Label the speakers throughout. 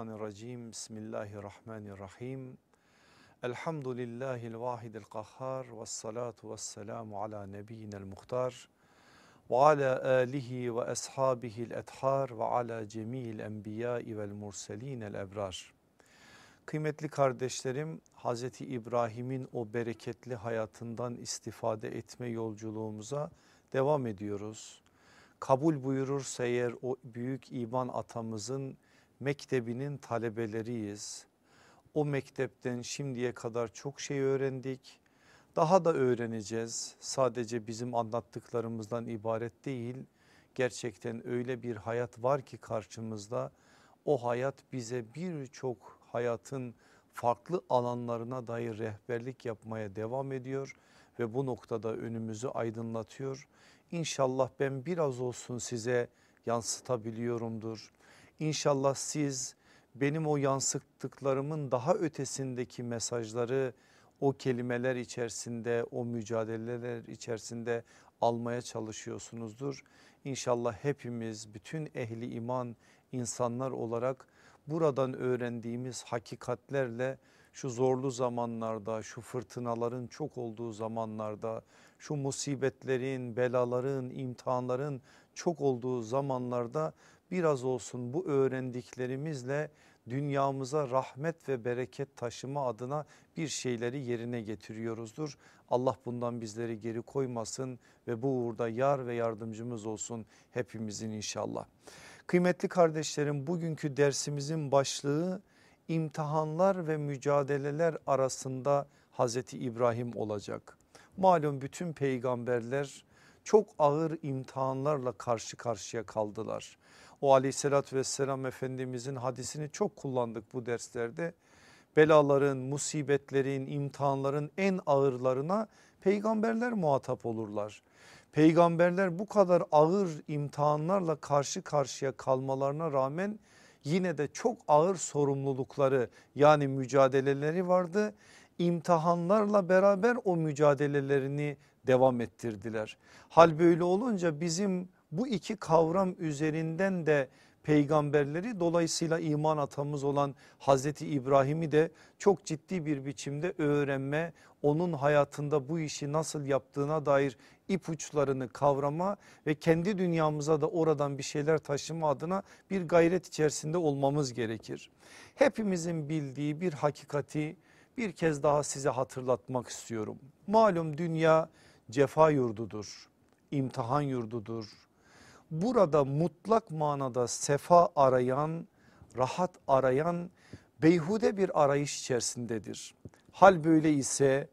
Speaker 1: Euzu billahi mineşşeytanirracim. Bismillahirrahmanirrahim. Elhamdülillahil vahidil kahhar ve salatu ve selamu ala nebiyyinel muhtar ve ala alihi ve ashabihil ethar ve ala cemil enbiyai vel murselinel ebrar. Kıymetli kardeşlerim Hazreti İbrahim'in o bereketli hayatından istifade etme yolculuğumuza devam ediyoruz kabul buyurursa eğer o büyük iman atamızın mektebinin talebeleriyiz. O mektepten şimdiye kadar çok şey öğrendik. Daha da öğreneceğiz. Sadece bizim anlattıklarımızdan ibaret değil. Gerçekten öyle bir hayat var ki karşımızda. O hayat bize birçok hayatın farklı alanlarına dair rehberlik yapmaya devam ediyor ve bu noktada önümüzü aydınlatıyor. İnşallah ben biraz olsun size yansıtabiliyorumdur. İnşallah siz benim o yansıttıklarımın daha ötesindeki mesajları o kelimeler içerisinde o mücadeleler içerisinde almaya çalışıyorsunuzdur. İnşallah hepimiz bütün ehli iman insanlar olarak buradan öğrendiğimiz hakikatlerle şu zorlu zamanlarda şu fırtınaların çok olduğu zamanlarda şu musibetlerin belaların imtihanların çok olduğu zamanlarda biraz olsun bu öğrendiklerimizle dünyamıza rahmet ve bereket taşıma adına bir şeyleri yerine getiriyoruzdur. Allah bundan bizleri geri koymasın ve bu uğurda yar ve yardımcımız olsun hepimizin inşallah. Kıymetli kardeşlerim bugünkü dersimizin başlığı imtihanlar ve mücadeleler arasında Hazreti İbrahim olacak. Malum bütün peygamberler çok ağır imtihanlarla karşı karşıya kaldılar. O aleyhissalatü vesselam efendimizin hadisini çok kullandık bu derslerde. Belaların, musibetlerin, imtihanların en ağırlarına peygamberler muhatap olurlar. Peygamberler bu kadar ağır imtihanlarla karşı karşıya kalmalarına rağmen yine de çok ağır sorumlulukları yani mücadeleleri vardı. İmtihanlarla beraber o mücadelelerini devam ettirdiler. Hal böyle olunca bizim bu iki kavram üzerinden de peygamberleri dolayısıyla iman atamız olan Hazreti İbrahim'i de çok ciddi bir biçimde öğrenme onun hayatında bu işi nasıl yaptığına dair ipuçlarını kavrama ve kendi dünyamıza da oradan bir şeyler taşıma adına bir gayret içerisinde olmamız gerekir. Hepimizin bildiği bir hakikati bir kez daha size hatırlatmak istiyorum. Malum dünya cefa yurdudur, imtihan yurdudur. Burada mutlak manada sefa arayan, rahat arayan beyhude bir arayış içerisindedir. Hal böyle ise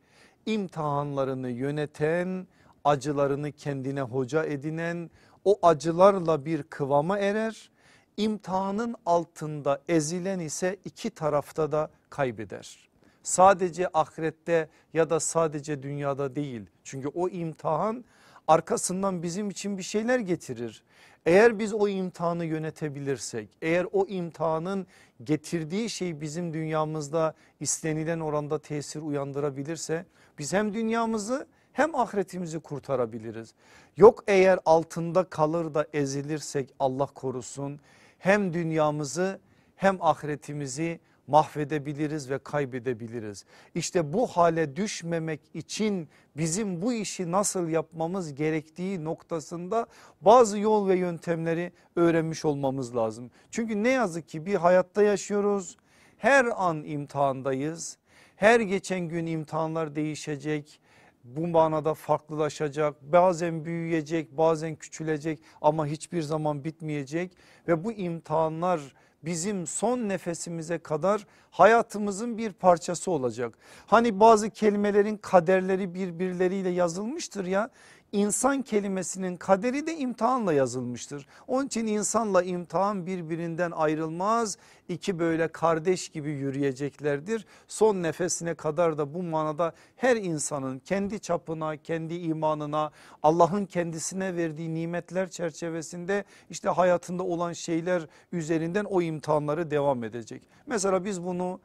Speaker 1: imtihanlarını yöneten, acılarını kendine hoca edinen, o acılarla bir kıvama erer. İmtihanın altında ezilen ise iki tarafta da kaybeder. Sadece ahirette ya da sadece dünyada değil. Çünkü o imtihan arkasından bizim için bir şeyler getirir. Eğer biz o imtihanı yönetebilirsek, eğer o imtihanın getirdiği şey bizim dünyamızda istenilen oranda tesir uyandırabilirse biz hem dünyamızı hem ahiretimizi kurtarabiliriz. Yok eğer altında kalır da ezilirsek Allah korusun hem dünyamızı hem ahiretimizi mahvedebiliriz ve kaybedebiliriz. İşte bu hale düşmemek için bizim bu işi nasıl yapmamız gerektiği noktasında bazı yol ve yöntemleri öğrenmiş olmamız lazım. Çünkü ne yazık ki bir hayatta yaşıyoruz. Her an imtihandayız. Her geçen gün imtihanlar değişecek bu manada farklılaşacak bazen büyüyecek bazen küçülecek ama hiçbir zaman bitmeyecek ve bu imtihanlar bizim son nefesimize kadar hayatımızın bir parçası olacak. Hani bazı kelimelerin kaderleri birbirleriyle yazılmıştır ya İnsan kelimesinin kaderi de imtihanla yazılmıştır. Onun için insanla imtihan birbirinden ayrılmaz. İki böyle kardeş gibi yürüyeceklerdir. Son nefesine kadar da bu manada her insanın kendi çapına, kendi imanına, Allah'ın kendisine verdiği nimetler çerçevesinde işte hayatında olan şeyler üzerinden o imtihanları devam edecek. Mesela biz bunu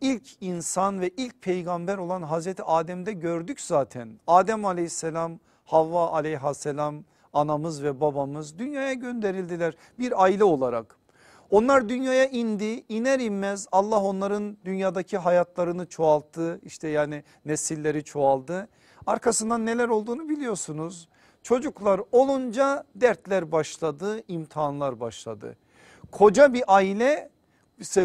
Speaker 1: ilk insan ve ilk peygamber olan Hazreti Adem'de gördük zaten. Adem aleyhisselam Havva aleyhisselam anamız ve babamız dünyaya gönderildiler bir aile olarak. Onlar dünyaya indi iner inmez Allah onların dünyadaki hayatlarını çoğalttı işte yani nesilleri çoğaldı. Arkasından neler olduğunu biliyorsunuz. Çocuklar olunca dertler başladı imtihanlar başladı. Koca bir aile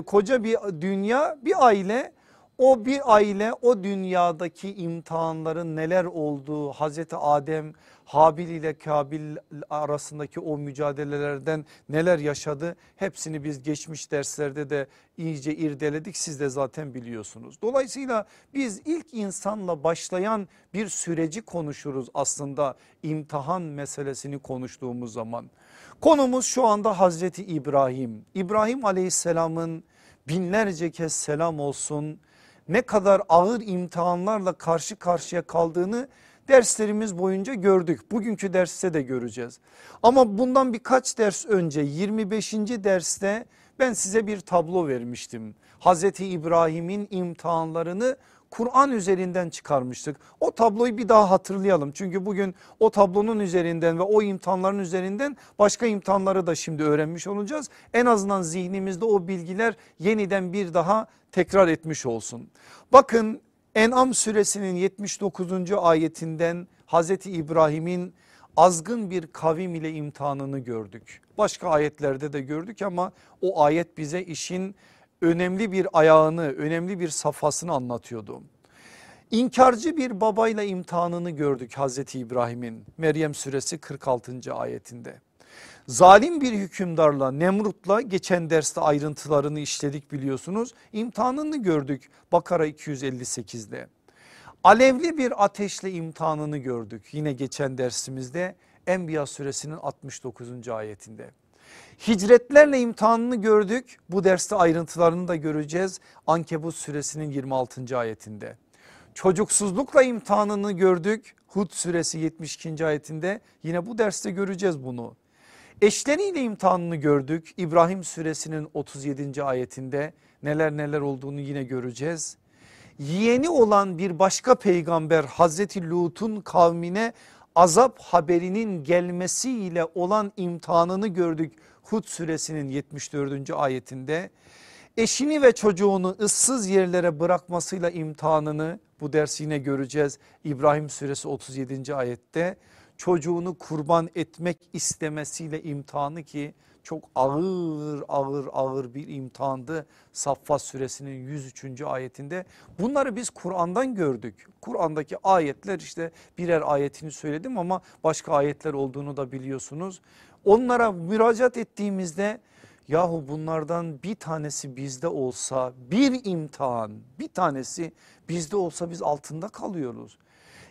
Speaker 1: koca bir dünya bir aile o bir aile o dünyadaki imtihanların neler olduğu Hazreti Adem Habil ile Kabil arasındaki o mücadelelerden neler yaşadı hepsini biz geçmiş derslerde de iyice irdeledik siz de zaten biliyorsunuz. Dolayısıyla biz ilk insanla başlayan bir süreci konuşuruz aslında imtihan meselesini konuştuğumuz zaman. Konumuz şu anda Hazreti İbrahim. İbrahim aleyhisselamın binlerce kez selam olsun ne kadar ağır imtihanlarla karşı karşıya kaldığını derslerimiz boyunca gördük. Bugünkü derste de göreceğiz. Ama bundan birkaç ders önce 25. derste ben size bir tablo vermiştim. Hazreti İbrahim'in imtihanlarını Kur'an üzerinden çıkarmıştık. O tabloyu bir daha hatırlayalım. Çünkü bugün o tablonun üzerinden ve o imtihanların üzerinden başka imtihanları da şimdi öğrenmiş olacağız. En azından zihnimizde o bilgiler yeniden bir daha tekrar etmiş olsun. Bakın En'am suresinin 79. ayetinden Hazreti İbrahim'in azgın bir kavim ile imtihanını gördük. Başka ayetlerde de gördük ama o ayet bize işin önemli bir ayağını, önemli bir safhasını anlatıyordu. İnkarcı bir babayla imtihanını gördük Hazreti İbrahim'in Meryem suresi 46. ayetinde. Zalim bir hükümdarla Nemrut'la geçen derste ayrıntılarını işledik biliyorsunuz. İmtihanını gördük Bakara 258'de. Alevli bir ateşle imtihanını gördük yine geçen dersimizde Enbiya suresinin 69. ayetinde. Hicretlerle imtihanını gördük bu derste ayrıntılarını da göreceğiz Ankebut suresinin 26. ayetinde. Çocuksuzlukla imtihanını gördük Hud suresi 72. ayetinde yine bu derste göreceğiz bunu. Eşleriyle imtihanını gördük İbrahim suresinin 37. ayetinde neler neler olduğunu yine göreceğiz. Yeğeni olan bir başka peygamber Hazreti Lut'un kavmine azap haberinin gelmesiyle olan imtihanını gördük Hud suresinin 74. ayetinde. Eşini ve çocuğunu ıssız yerlere bırakmasıyla imtihanını bu dersi yine göreceğiz İbrahim suresi 37. ayette çocuğunu kurban etmek istemesiyle imtihanı ki çok ağır ağır ağır bir imtihandı. Saffat suresinin 103. ayetinde bunları biz Kur'an'dan gördük. Kur'an'daki ayetler işte birer ayetini söyledim ama başka ayetler olduğunu da biliyorsunuz. Onlara müracaat ettiğimizde yahu bunlardan bir tanesi bizde olsa bir imtihan bir tanesi bizde olsa biz altında kalıyoruz.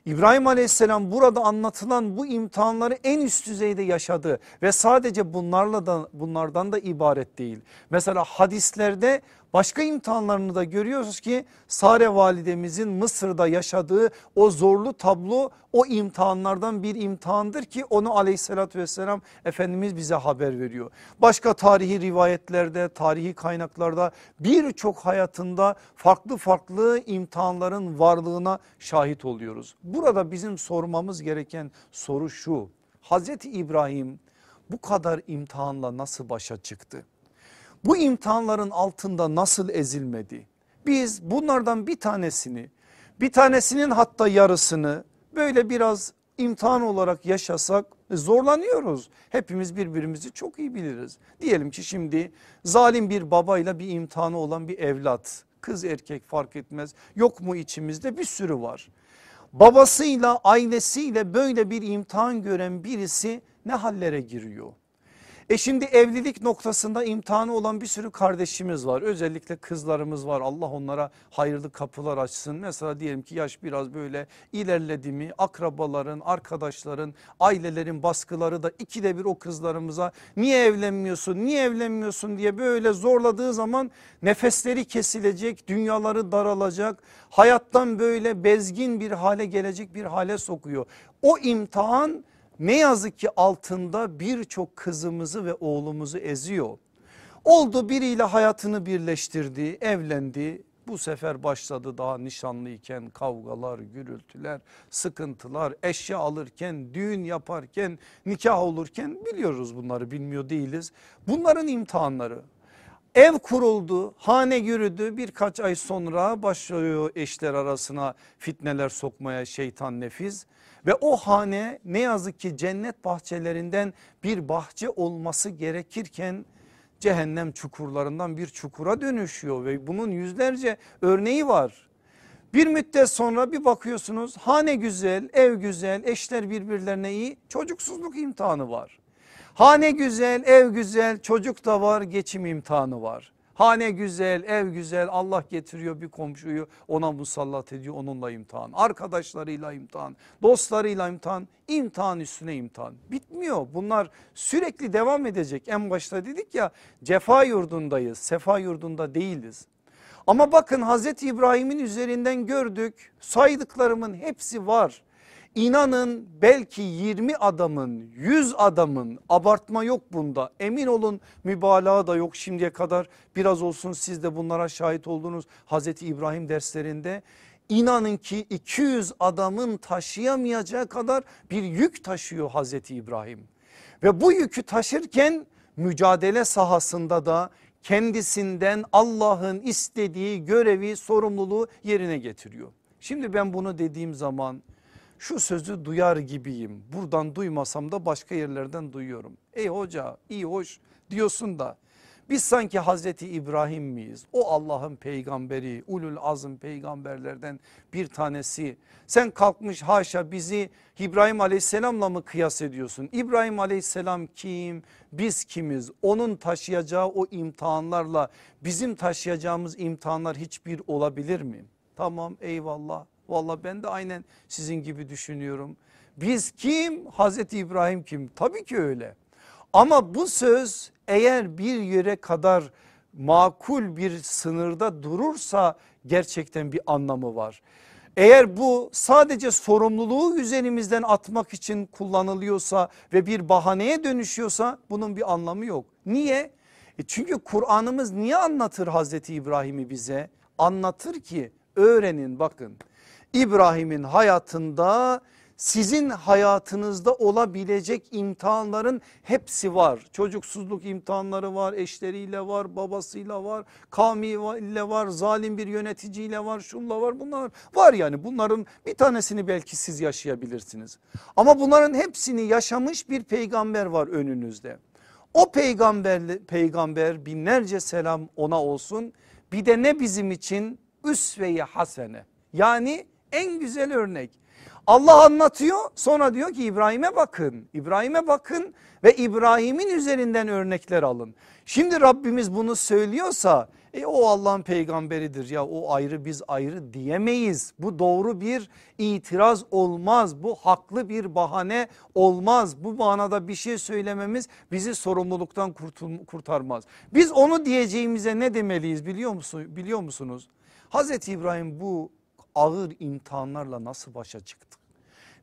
Speaker 1: İbrahim aleyhisselam burada anlatılan bu imtihanları en üst düzeyde yaşadı ve sadece bunlarla da bunlardan da ibaret değil. Mesela hadislerde Başka imtihanlarını da görüyoruz ki Sare validemizin Mısır'da yaşadığı o zorlu tablo o imtihanlardan bir imtihandır ki onu aleyhissalatü vesselam Efendimiz bize haber veriyor. Başka tarihi rivayetlerde tarihi kaynaklarda birçok hayatında farklı farklı imtihanların varlığına şahit oluyoruz. Burada bizim sormamız gereken soru şu Hazreti İbrahim bu kadar imtihanla nasıl başa çıktı? Bu imtihanların altında nasıl ezilmedi? Biz bunlardan bir tanesini bir tanesinin hatta yarısını böyle biraz imtihan olarak yaşasak zorlanıyoruz. Hepimiz birbirimizi çok iyi biliriz. Diyelim ki şimdi zalim bir babayla bir imtihanı olan bir evlat kız erkek fark etmez yok mu içimizde bir sürü var. Babasıyla ailesiyle böyle bir imtihan gören birisi ne hallere giriyor? E şimdi evlilik noktasında imtihanı olan bir sürü kardeşimiz var. Özellikle kızlarımız var. Allah onlara hayırlı kapılar açsın. Mesela diyelim ki yaş biraz böyle ilerledi mi akrabaların, arkadaşların, ailelerin baskıları da ikide bir o kızlarımıza niye evlenmiyorsun, niye evlenmiyorsun diye böyle zorladığı zaman nefesleri kesilecek, dünyaları daralacak, hayattan böyle bezgin bir hale gelecek bir hale sokuyor. O imtihan ne yazık ki altında birçok kızımızı ve oğlumuzu eziyor. Oldu biriyle hayatını birleştirdi, evlendi. Bu sefer başladı daha nişanlıyken kavgalar, gürültüler, sıkıntılar, eşya alırken, düğün yaparken, nikah olurken biliyoruz bunları bilmiyor değiliz. Bunların imtihanları. Ev kuruldu, hane yürüdü birkaç ay sonra başlıyor eşler arasına fitneler sokmaya şeytan nefis. Ve o hane ne yazık ki cennet bahçelerinden bir bahçe olması gerekirken cehennem çukurlarından bir çukura dönüşüyor ve bunun yüzlerce örneği var. Bir müddet sonra bir bakıyorsunuz hane güzel, ev güzel, eşler birbirlerine iyi, çocuksuzluk imtihanı var. Hane güzel, ev güzel, çocuk da var, geçim imtihanı var. Hane güzel, ev güzel Allah getiriyor bir komşuyu ona musallat ediyor onunla imtihan. Arkadaşlarıyla imtihan, dostlarıyla imtihan, imtihan üstüne imtihan. Bitmiyor bunlar sürekli devam edecek. En başta dedik ya cefa yurdundayız, sefa yurdunda değiliz. Ama bakın Hazreti İbrahim'in üzerinden gördük saydıklarımın hepsi var. İnanın belki 20 adamın 100 adamın abartma yok bunda emin olun mübalağa da yok şimdiye kadar biraz olsun siz de bunlara şahit oldunuz Hazreti İbrahim derslerinde. İnanın ki 200 adamın taşıyamayacağı kadar bir yük taşıyor Hazreti İbrahim. Ve bu yükü taşırken mücadele sahasında da kendisinden Allah'ın istediği görevi sorumluluğu yerine getiriyor. Şimdi ben bunu dediğim zaman şu sözü duyar gibiyim. Buradan duymasam da başka yerlerden duyuyorum. Ey hoca iyi hoş diyorsun da biz sanki Hazreti İbrahim miyiz? O Allah'ın peygamberi, ulul azım peygamberlerden bir tanesi. Sen kalkmış haşa bizi İbrahim aleyhisselamla mı kıyas ediyorsun? İbrahim aleyhisselam kim? Biz kimiz? Onun taşıyacağı o imtihanlarla bizim taşıyacağımız imtihanlar hiçbir olabilir mi? Tamam eyvallah Valla ben de aynen sizin gibi düşünüyorum. Biz kim? Hazreti İbrahim kim? Tabii ki öyle. Ama bu söz eğer bir yere kadar makul bir sınırda durursa gerçekten bir anlamı var. Eğer bu sadece sorumluluğu üzerimizden atmak için kullanılıyorsa ve bir bahaneye dönüşüyorsa bunun bir anlamı yok. Niye? E çünkü Kur'an'ımız niye anlatır Hazreti İbrahim'i bize? Anlatır ki öğrenin bakın. İbrahim'in hayatında sizin hayatınızda olabilecek imtihanların hepsi var. Çocuksuzluk imtihanları var, eşleriyle var, babasıyla var, kavmiyle var, zalim bir yöneticiyle var, şunla var bunlar var yani bunların bir tanesini belki siz yaşayabilirsiniz. Ama bunların hepsini yaşamış bir peygamber var önünüzde. O peygamber, peygamber binlerce selam ona olsun bir de ne bizim için üsve-i hasene yani en güzel örnek. Allah anlatıyor sonra diyor ki İbrahim'e bakın. İbrahim'e bakın ve İbrahim'in üzerinden örnekler alın. Şimdi Rabbimiz bunu söylüyorsa e, o Allah'ın peygamberidir ya o ayrı biz ayrı diyemeyiz. Bu doğru bir itiraz olmaz. Bu haklı bir bahane olmaz. Bu manada bir şey söylememiz bizi sorumluluktan kurtarmaz. Biz onu diyeceğimize ne demeliyiz biliyor musun biliyor musunuz? Hazreti İbrahim bu ağır imtihanlarla nasıl başa çıktı?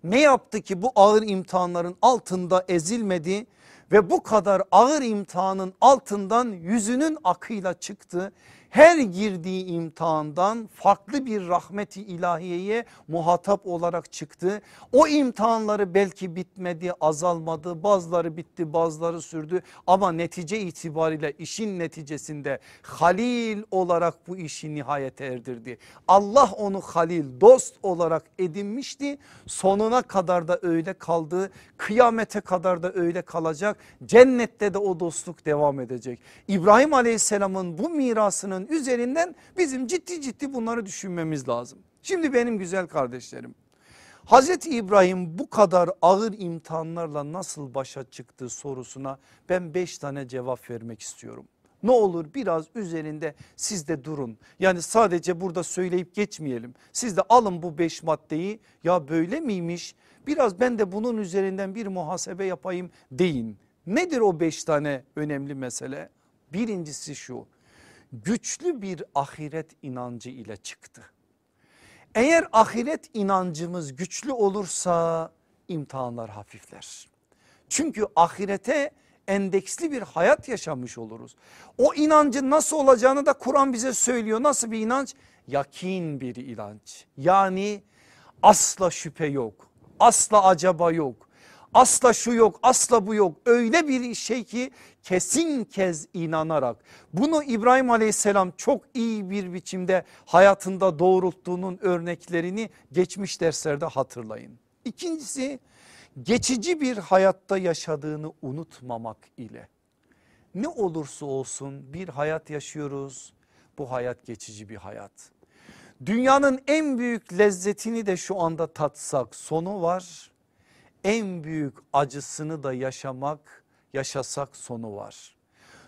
Speaker 1: Ne yaptı ki bu ağır imtihanların altında ezilmedi ve bu kadar ağır imtihanın altından yüzünün akıyla çıktı her girdiği imtihandan farklı bir rahmeti ilahiyeye muhatap olarak çıktı. O imtihanları belki bitmedi azalmadı bazıları bitti bazıları sürdü ama netice itibariyle işin neticesinde halil olarak bu işi nihayete erdirdi. Allah onu halil dost olarak edinmişti sonuna kadar da öyle kaldı kıyamete kadar da öyle kalacak cennette de o dostluk devam edecek. İbrahim aleyhisselamın bu mirasının üzerinden bizim ciddi ciddi bunları düşünmemiz lazım. Şimdi benim güzel kardeşlerim Hazreti İbrahim bu kadar ağır imtihanlarla nasıl başa çıktı sorusuna ben beş tane cevap vermek istiyorum. Ne olur biraz üzerinde siz de durun. Yani sadece burada söyleyip geçmeyelim. Siz de alın bu beş maddeyi ya böyle miymiş? Biraz ben de bunun üzerinden bir muhasebe yapayım deyin. Nedir o beş tane önemli mesele? Birincisi şu güçlü bir ahiret inancı ile çıktı. Eğer ahiret inancımız güçlü olursa imtihanlar hafifler. Çünkü ahirete endeksli bir hayat yaşamış oluruz. O inancın nasıl olacağını da Kur'an bize söylüyor. Nasıl bir inanç? Yakin bir inanç. Yani asla şüphe yok. Asla acaba yok Asla şu yok asla bu yok. Öyle bir şey ki kesin kez inanarak. Bunu İbrahim aleyhisselam çok iyi bir biçimde hayatında doğrulttuğunun örneklerini geçmiş derslerde hatırlayın. İkincisi geçici bir hayatta yaşadığını unutmamak ile. Ne olursa olsun bir hayat yaşıyoruz. Bu hayat geçici bir hayat. Dünyanın en büyük lezzetini de şu anda tatsak sonu var en büyük acısını da yaşamak yaşasak sonu var.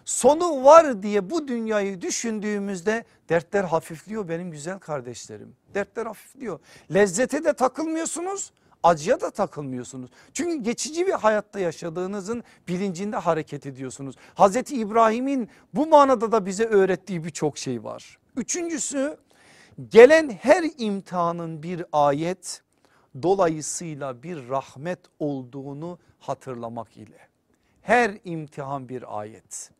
Speaker 1: Sonu var diye bu dünyayı düşündüğümüzde dertler hafifliyor benim güzel kardeşlerim. Dertler hafifliyor. Lezzete de takılmıyorsunuz acıya da takılmıyorsunuz. Çünkü geçici bir hayatta yaşadığınızın bilincinde hareket ediyorsunuz. Hazreti İbrahim'in bu manada da bize öğrettiği birçok şey var. Üçüncüsü gelen her imtihanın bir ayet dolayısıyla bir rahmet olduğunu hatırlamak ile. Her imtihan bir ayet.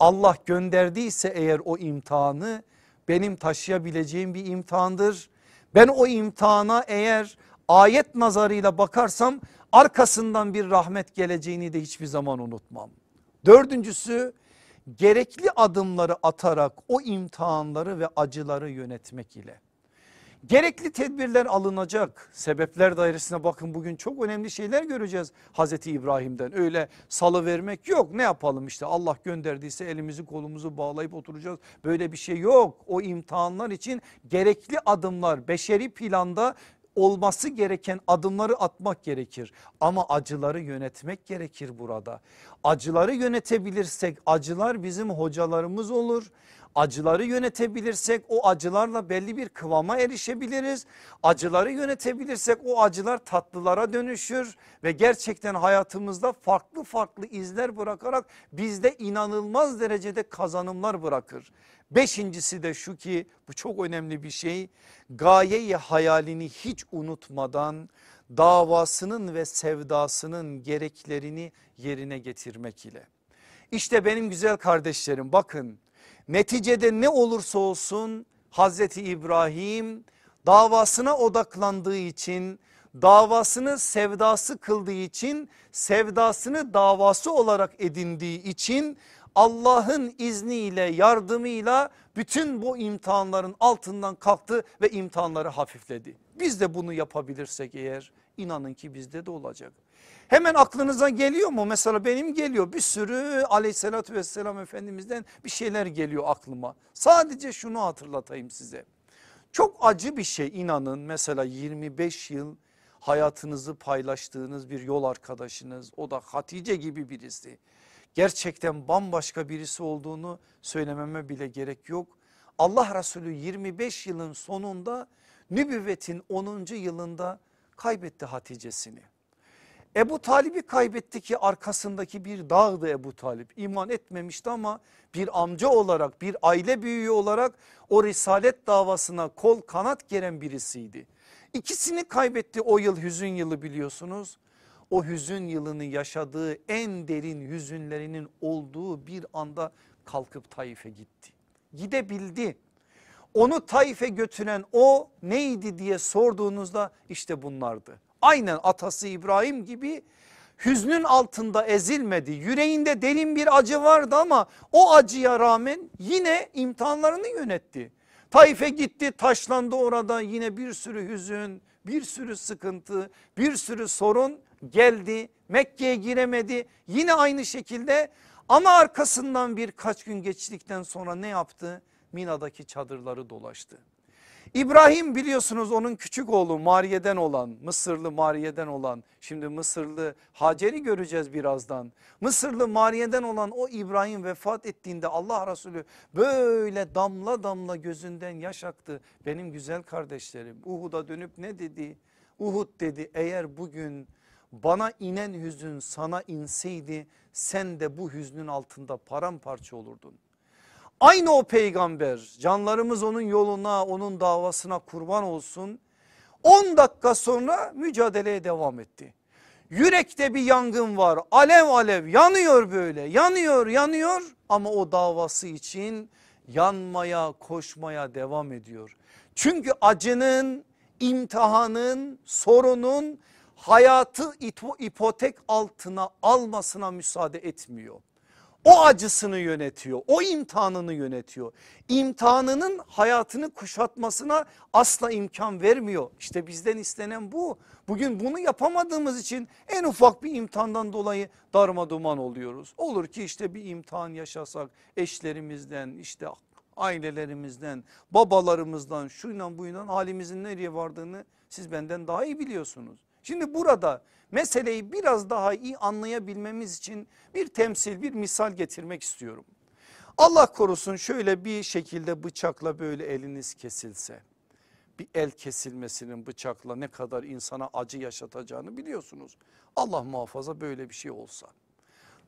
Speaker 1: Allah gönderdiyse eğer o imtihanı benim taşıyabileceğim bir imtihandır. Ben o imtihana eğer ayet nazarıyla bakarsam arkasından bir rahmet geleceğini de hiçbir zaman unutmam. Dördüncüsü gerekli adımları atarak o imtihanları ve acıları yönetmek ile. Gerekli tedbirler alınacak. Sebepler dairesine bakın bugün çok önemli şeyler göreceğiz Hazreti İbrahim'den. Öyle salı vermek yok. Ne yapalım işte Allah gönderdiyse elimizi kolumuzu bağlayıp oturacağız. Böyle bir şey yok. O imtihanlar için gerekli adımlar beşeri planda olması gereken adımları atmak gerekir. Ama acıları yönetmek gerekir burada. Acıları yönetebilirsek acılar bizim hocalarımız olur acıları yönetebilirsek o acılarla belli bir kıvama erişebiliriz. Acıları yönetebilirsek o acılar tatlılara dönüşür ve gerçekten hayatımızda farklı farklı izler bırakarak bizde inanılmaz derecede kazanımlar bırakır. Beşincisi de şu ki bu çok önemli bir şey gayeyi hayalini hiç unutmadan davasının ve sevdasının gereklerini yerine getirmek ile. İşte benim güzel kardeşlerim bakın Neticede ne olursa olsun Hazreti İbrahim davasına odaklandığı için davasını sevdası kıldığı için sevdasını davası olarak edindiği için Allah'ın izniyle yardımıyla bütün bu imtihanların altından kalktı ve imtihanları hafifledi. Biz de bunu yapabilirsek eğer inanın ki bizde de olacak. Hemen aklınıza geliyor mu? Mesela benim geliyor bir sürü aleyhissalatü vesselam efendimizden bir şeyler geliyor aklıma. Sadece şunu hatırlatayım size. Çok acı bir şey inanın mesela 25 yıl hayatınızı paylaştığınız bir yol arkadaşınız o da Hatice gibi birisi. Gerçekten bambaşka birisi olduğunu söylememe bile gerek yok. Allah Resulü 25 yılın sonunda nübüvvetin 10. yılında kaybetti Hatice'sini. Ebu Talib'i kaybetti ki arkasındaki bir dağdı Ebu Talip. İman etmemişti ama bir amca olarak bir aile büyüğü olarak o risalet davasına kol kanat geren birisiydi. İkisini kaybetti o yıl hüzün yılı biliyorsunuz. O hüzün yılını yaşadığı en derin hüzünlerinin olduğu bir anda kalkıp Taif'e gitti. Gidebildi. Onu Taif'e götüren o neydi diye sorduğunuzda işte bunlardı aynen atası İbrahim gibi hüznün altında ezilmedi. Yüreğinde derin bir acı vardı ama o acıya rağmen yine imtihanlarını yönetti. Taif'e gitti taşlandı orada yine bir sürü hüzün, bir sürü sıkıntı, bir sürü sorun geldi. Mekke'ye giremedi yine aynı şekilde ama arkasından birkaç gün geçtikten sonra ne yaptı? Mina'daki çadırları dolaştı. İbrahim biliyorsunuz onun küçük oğlu Mariye'den olan Mısırlı Mariye'den olan şimdi Mısırlı Hacer'i göreceğiz birazdan. Mısırlı Mariye'den olan o İbrahim vefat ettiğinde Allah Resulü böyle damla damla gözünden yaş aktı. Benim güzel kardeşlerim Uhud'a dönüp ne dedi? Uhud dedi eğer bugün bana inen hüzün sana inseydi sen de bu hüznün altında paramparça olurdun. Aynı o peygamber canlarımız onun yoluna onun davasına kurban olsun. 10 dakika sonra mücadeleye devam etti. Yürekte bir yangın var alev alev yanıyor böyle yanıyor yanıyor ama o davası için yanmaya koşmaya devam ediyor. Çünkü acının imtihanın sorunun hayatı ipotek altına almasına müsaade etmiyor. O acısını yönetiyor. O imtihanını yönetiyor. İmtihanının hayatını kuşatmasına asla imkan vermiyor. İşte bizden istenen bu. Bugün bunu yapamadığımız için en ufak bir imtihandan dolayı darma duman oluyoruz. Olur ki işte bir imtihan yaşasak eşlerimizden işte ailelerimizden babalarımızdan şuyla buyla halimizin nereye vardığını siz benden daha iyi biliyorsunuz. Şimdi burada meseleyi biraz daha iyi anlayabilmemiz için bir temsil bir misal getirmek istiyorum. Allah korusun şöyle bir şekilde bıçakla böyle eliniz kesilse bir el kesilmesinin bıçakla ne kadar insana acı yaşatacağını biliyorsunuz. Allah muhafaza böyle bir şey olsa.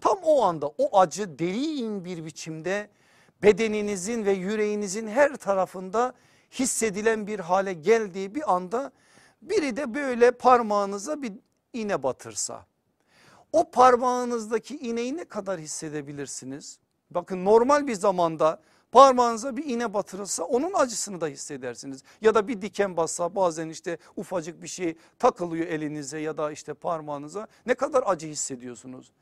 Speaker 1: Tam o anda o acı derin bir biçimde bedeninizin ve yüreğinizin her tarafında hissedilen bir hale geldiği bir anda biri de böyle parmağınıza bir iğne batırsa. O parmağınızdaki iğneyi ne kadar hissedebilirsiniz? Bakın normal bir zamanda parmağınıza bir iğne batırılsa onun acısını da hissedersiniz. Ya da bir diken bassa bazen işte ufacık bir şey takılıyor elinize ya da işte parmağınıza ne kadar acı hissediyorsunuz.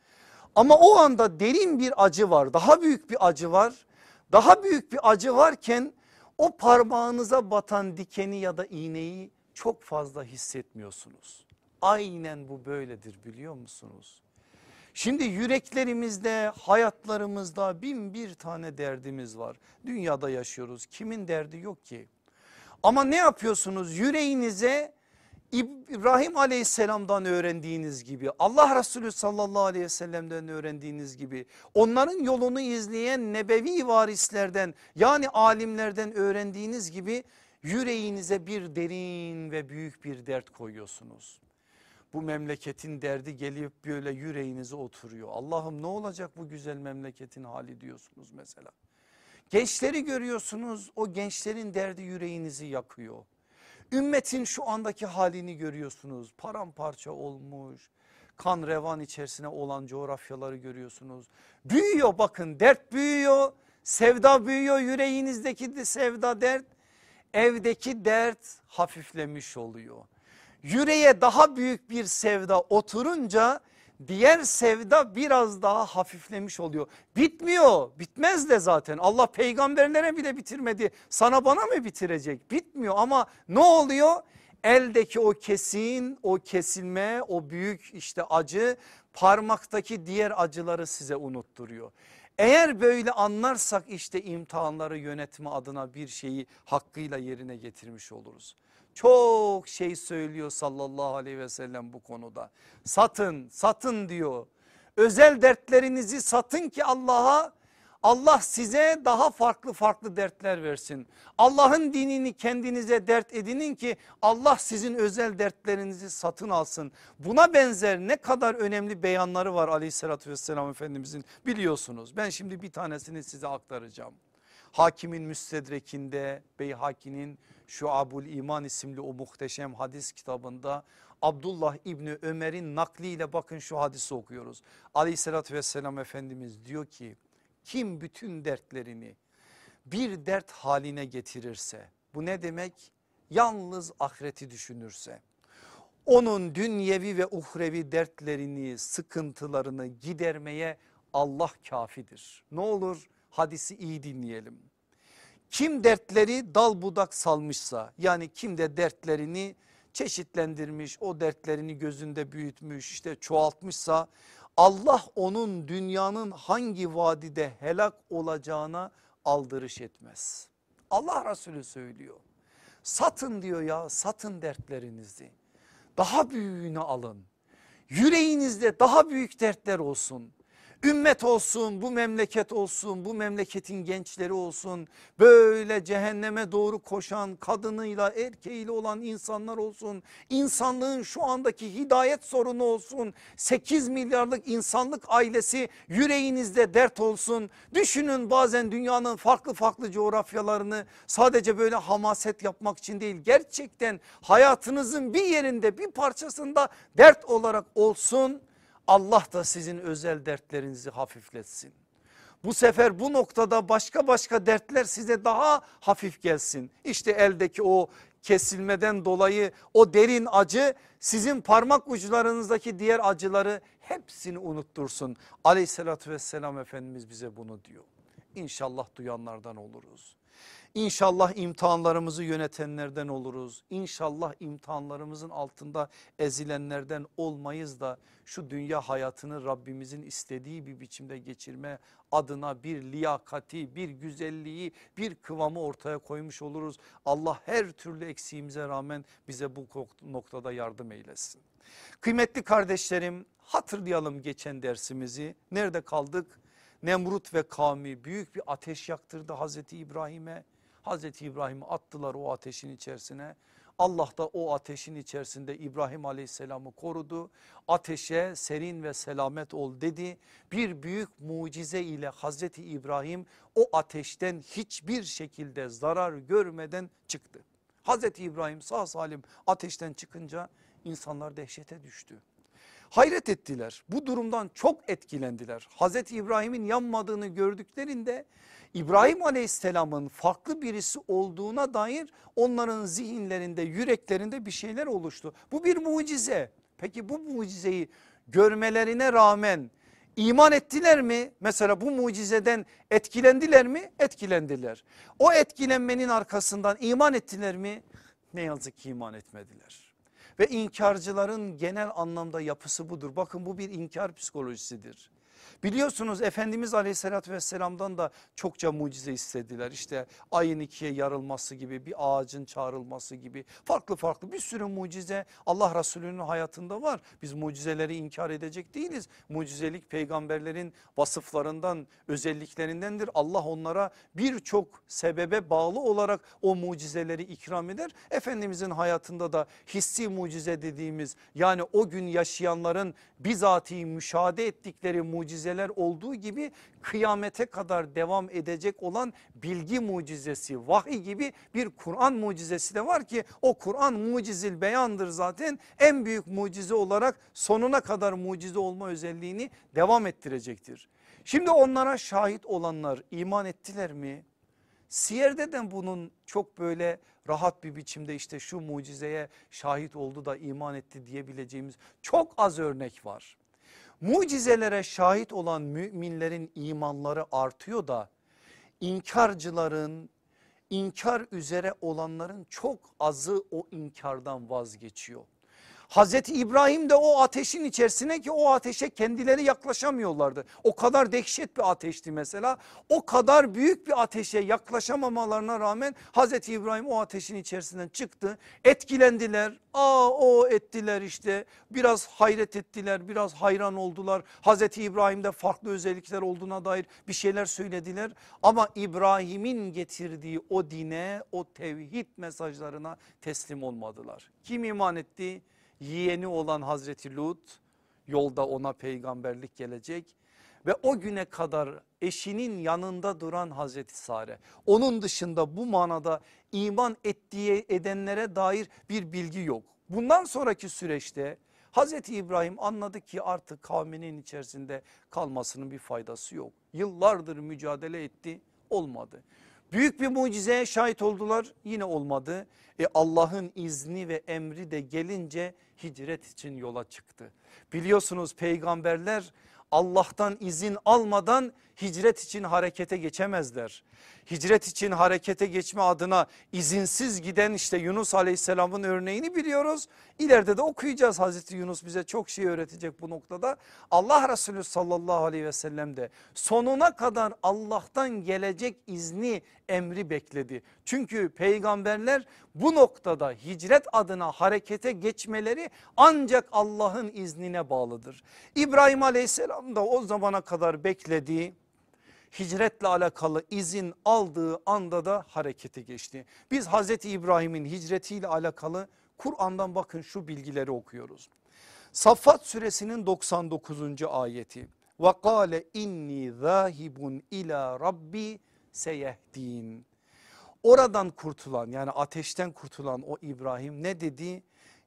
Speaker 1: Ama o anda derin bir acı var daha büyük bir acı var. Daha büyük bir acı varken o parmağınıza batan dikeni ya da iğneyi çok fazla hissetmiyorsunuz. Aynen bu böyledir biliyor musunuz? Şimdi yüreklerimizde hayatlarımızda bin bir tane derdimiz var. Dünyada yaşıyoruz kimin derdi yok ki? Ama ne yapıyorsunuz yüreğinize İbrahim aleyhisselamdan öğrendiğiniz gibi Allah Resulü sallallahu aleyhi ve sellem'den öğrendiğiniz gibi onların yolunu izleyen nebevi varislerden yani alimlerden öğrendiğiniz gibi yüreğinize bir derin ve büyük bir dert koyuyorsunuz. Bu memleketin derdi gelip böyle yüreğinize oturuyor. Allah'ım ne olacak bu güzel memleketin hali diyorsunuz mesela. Gençleri görüyorsunuz o gençlerin derdi yüreğinizi yakıyor. Ümmetin şu andaki halini görüyorsunuz paramparça olmuş kan revan içerisine olan coğrafyaları görüyorsunuz. Büyüyor bakın dert büyüyor sevda büyüyor yüreğinizdeki de sevda dert evdeki dert hafiflemiş oluyor. Yüreğe daha büyük bir sevda oturunca diğer sevda biraz daha hafiflemiş oluyor. Bitmiyor bitmez de zaten Allah peygamberlere bile bitirmedi sana bana mı bitirecek bitmiyor ama ne oluyor? Eldeki o kesin o kesilme o büyük işte acı parmaktaki diğer acıları size unutturuyor. Eğer böyle anlarsak işte imtihanları yönetme adına bir şeyi hakkıyla yerine getirmiş oluruz. Çok şey söylüyor sallallahu aleyhi ve sellem bu konuda. Satın satın diyor. Özel dertlerinizi satın ki Allah'a Allah size daha farklı farklı dertler versin. Allah'ın dinini kendinize dert edinin ki Allah sizin özel dertlerinizi satın alsın. Buna benzer ne kadar önemli beyanları var aleyhissalatü vesselam Efendimizin biliyorsunuz. Ben şimdi bir tanesini size aktaracağım. Hakimin müstedrekinde Beyhaki'nin Şuabul İman isimli o muhteşem hadis kitabında Abdullah İbni Ömer'in nakliyle bakın şu hadisi okuyoruz. Aleyhissalatü vesselam Efendimiz diyor ki kim bütün dertlerini bir dert haline getirirse bu ne demek? Yalnız ahireti düşünürse onun dünyevi ve uhrevi dertlerini sıkıntılarını gidermeye Allah kafidir. Ne olur hadisi iyi dinleyelim. Kim dertleri dal budak salmışsa yani kim de dertlerini çeşitlendirmiş o dertlerini gözünde büyütmüş işte çoğaltmışsa Allah onun dünyanın hangi vadide helak olacağına aldırış etmez. Allah Resulü söylüyor. Satın diyor ya satın dertlerinizi. Daha büyüğünü alın. Yüreğinizde daha büyük dertler olsun ümmet olsun bu memleket olsun bu memleketin gençleri olsun. Böyle cehenneme doğru koşan kadınıyla erkeğiyle olan insanlar olsun. İnsanlığın şu andaki hidayet sorunu olsun. 8 milyarlık insanlık ailesi yüreğinizde dert olsun. Düşünün bazen dünyanın farklı farklı coğrafyalarını sadece böyle hamaset yapmak için değil gerçekten hayatınızın bir yerinde bir parçasında dert olarak olsun Allah da sizin özel dertlerinizi hafifletsin. Bu sefer bu noktada başka başka dertler size daha hafif gelsin. İşte eldeki o kesilmeden dolayı o derin acı sizin parmak uçlarınızdaki diğer acıları hepsini unuttursun. Aleyhissalatü vesselam Efendimiz bize bunu diyor. İnşallah duyanlardan oluruz. İnşallah imtihanlarımızı yönetenlerden oluruz. İnşallah imtihanlarımızın altında ezilenlerden olmayız da şu dünya hayatını Rabbimizin istediği bir biçimde geçirme adına bir liyakati, bir güzelliği, bir kıvamı ortaya koymuş oluruz. Allah her türlü eksiğimize rağmen bize bu noktada yardım eylesin. Kıymetli kardeşlerim hatırlayalım geçen dersimizi. Nerede kaldık? Nemrut ve kavmi büyük bir ateş yaktırdı Hazreti İbrahim'e. Hazreti İbrahim'i attılar o ateşin içerisine. Allah da o ateşin içerisinde İbrahim aleyhisselamı korudu. Ateşe serin ve selamet ol dedi. Bir büyük mucize ile Hazreti İbrahim o ateşten hiçbir şekilde zarar görmeden çıktı. Hazreti İbrahim sağ salim ateşten çıkınca insanlar dehşete düştü. Hayret ettiler bu durumdan çok etkilendiler. Hazreti İbrahim'in yanmadığını gördüklerinde İbrahim Aleyhisselam'ın farklı birisi olduğuna dair onların zihinlerinde yüreklerinde bir şeyler oluştu. Bu bir mucize. Peki bu mucizeyi görmelerine rağmen iman ettiler mi? Mesela bu mucizeden etkilendiler mi? Etkilendiler. O etkilenmenin arkasından iman ettiler mi? Ne yazık ki iman etmediler. Ve inkarcıların genel anlamda yapısı budur. Bakın bu bir inkar psikolojisidir. Biliyorsunuz Efendimiz aleyhissalatü vesselamdan da çokça mucize istediler. İşte ayın ikiye yarılması gibi bir ağacın çağrılması gibi farklı farklı bir sürü mucize Allah Resulü'nün hayatında var. Biz mucizeleri inkar edecek değiliz. Mucizelik peygamberlerin vasıflarından özelliklerindendir. Allah onlara birçok sebebe bağlı olarak o mucizeleri ikram eder. Efendimizin hayatında da hissi mucize dediğimiz yani o gün yaşayanların bizatihi müşahede ettikleri mucizeler olduğu gibi kıyamete kadar devam edecek olan bilgi mucizesi vahiy gibi bir Kur'an mucizesi de var ki o Kur'an mucizil beyandır zaten en büyük mucize olarak sonuna kadar mucize olma özelliğini devam ettirecektir. Şimdi onlara şahit olanlar iman ettiler mi? Siyer'de de bunun çok böyle rahat bir biçimde işte şu mucizeye şahit oldu da iman etti diyebileceğimiz çok az örnek var. Mucizelere şahit olan müminlerin imanları artıyor da inkarcıların inkar üzere olanların çok azı o inkardan vazgeçiyor. Hazreti İbrahim de o ateşin içerisine ki o ateşe kendileri yaklaşamıyorlardı. O kadar dehşet bir ateşti mesela. O kadar büyük bir ateşe yaklaşamamalarına rağmen Hazreti İbrahim o ateşin içerisinden çıktı. Etkilendiler. Aa o ettiler işte. Biraz hayret ettiler. Biraz hayran oldular. Hazreti İbrahim'de farklı özellikler olduğuna dair bir şeyler söylediler. Ama İbrahim'in getirdiği o dine o tevhid mesajlarına teslim olmadılar. Kim iman etti? Yeğeni olan Hazreti Lut yolda ona peygamberlik gelecek ve o güne kadar eşinin yanında duran Hazreti Sare onun dışında bu manada iman ettiği edenlere dair bir bilgi yok. Bundan sonraki süreçte Hazreti İbrahim anladı ki artık kavminin içerisinde kalmasının bir faydası yok. Yıllardır mücadele etti olmadı. Büyük bir mucizeye şahit oldular yine olmadı. E Allah'ın izni ve emri de gelince hicret için yola çıktı. Biliyorsunuz peygamberler Allah'tan izin almadan hicret için harekete geçemezler. Hicret için harekete geçme adına izinsiz giden işte Yunus aleyhisselamın örneğini biliyoruz. İleride de okuyacağız Hazreti Yunus bize çok şey öğretecek bu noktada. Allah Resulü sallallahu aleyhi ve sellem de sonuna kadar Allah'tan gelecek izni emri bekledi. Çünkü peygamberler bu noktada hicret adına harekete geçmeleri ancak Allah'ın iznine bağlıdır. İbrahim aleyhisselam da o zamana kadar bekledi hicretle alakalı izin aldığı anda da harekete geçti. Biz Hazreti İbrahim'in hicretiyle alakalı Kur'an'dan bakın şu bilgileri okuyoruz. Saffat suresinin 99. ayeti. Ve kâle inni zâhibun ila rabbi seyehdin. Oradan kurtulan yani ateşten kurtulan o İbrahim ne dedi?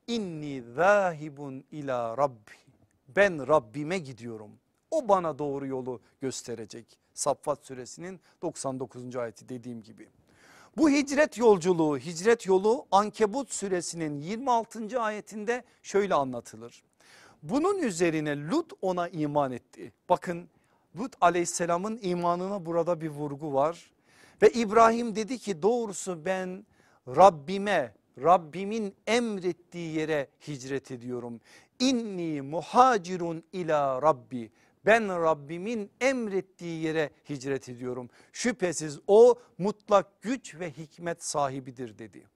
Speaker 1: İnni zâhibun ila rabbi. Ben Rabbime gidiyorum. O bana doğru yolu gösterecek. Saffat suresinin 99. ayeti dediğim gibi. Bu hicret yolculuğu, hicret yolu Ankebut suresinin 26. ayetinde şöyle anlatılır. Bunun üzerine Lut ona iman etti. Bakın Lut aleyhisselamın imanına burada bir vurgu var. Ve İbrahim dedi ki doğrusu ben Rabbime Rabbimin emrettiği yere hicret ediyorum. İnni muhacirun ila Rabbi ben Rabbimin emrettiği yere hicret ediyorum. Şüphesiz o mutlak güç ve hikmet sahibidir dedi.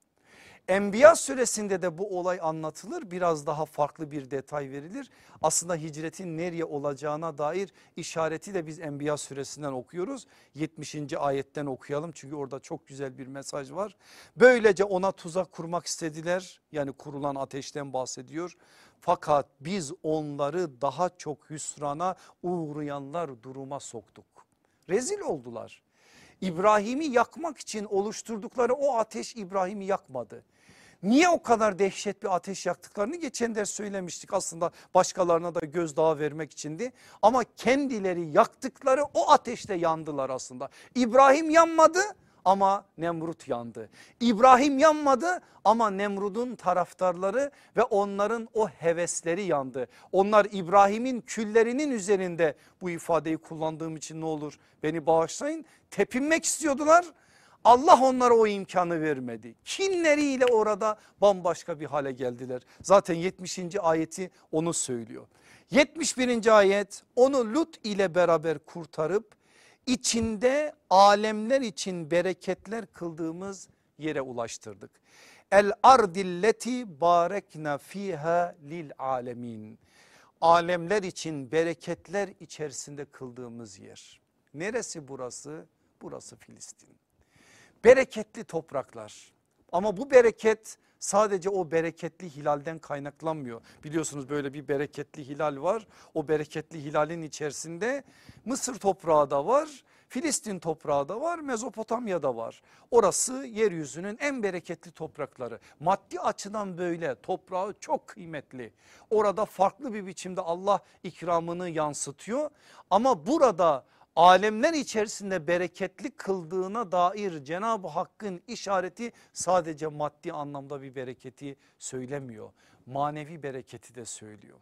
Speaker 1: Enbiya suresinde de bu olay anlatılır biraz daha farklı bir detay verilir. Aslında hicretin nereye olacağına dair işareti de biz Enbiya suresinden okuyoruz. 70. ayetten okuyalım çünkü orada çok güzel bir mesaj var. Böylece ona tuzak kurmak istediler yani kurulan ateşten bahsediyor. Fakat biz onları daha çok hüsrana uğrayanlar duruma soktuk. Rezil oldular. İbrahim'i yakmak için oluşturdukları o ateş İbrahim'i yakmadı. Niye o kadar dehşet bir ateş yaktıklarını geçen ders söylemiştik aslında başkalarına da gözdağı vermek içindi. Ama kendileri yaktıkları o ateşte yandılar aslında. İbrahim yanmadı ama Nemrut yandı. İbrahim yanmadı ama Nemrud'un taraftarları ve onların o hevesleri yandı. Onlar İbrahim'in küllerinin üzerinde bu ifadeyi kullandığım için ne olur beni bağışlayın tepinmek istiyordular. Allah onlara o imkanı vermedi. Kinleriyle orada bambaşka bir hale geldiler. Zaten 70. ayeti onu söylüyor. 71. ayet onu Lut ile beraber kurtarıp içinde alemler için bereketler kıldığımız yere ulaştırdık. El ardilleti barekna fiha lil alemin. Alemler için bereketler içerisinde kıldığımız yer. Neresi burası? Burası Filistin. Bereketli topraklar ama bu bereket sadece o bereketli hilalden kaynaklanmıyor. Biliyorsunuz böyle bir bereketli hilal var. O bereketli hilalin içerisinde Mısır toprağı da var. Filistin toprağı da var Mezopotamya'da var. Orası yeryüzünün en bereketli toprakları. Maddi açıdan böyle toprağı çok kıymetli. Orada farklı bir biçimde Allah ikramını yansıtıyor. Ama burada alemler içerisinde bereketli kıldığına dair Cenab-ı Hakk'ın işareti sadece maddi anlamda bir bereketi söylemiyor. Manevi bereketi de söylüyor.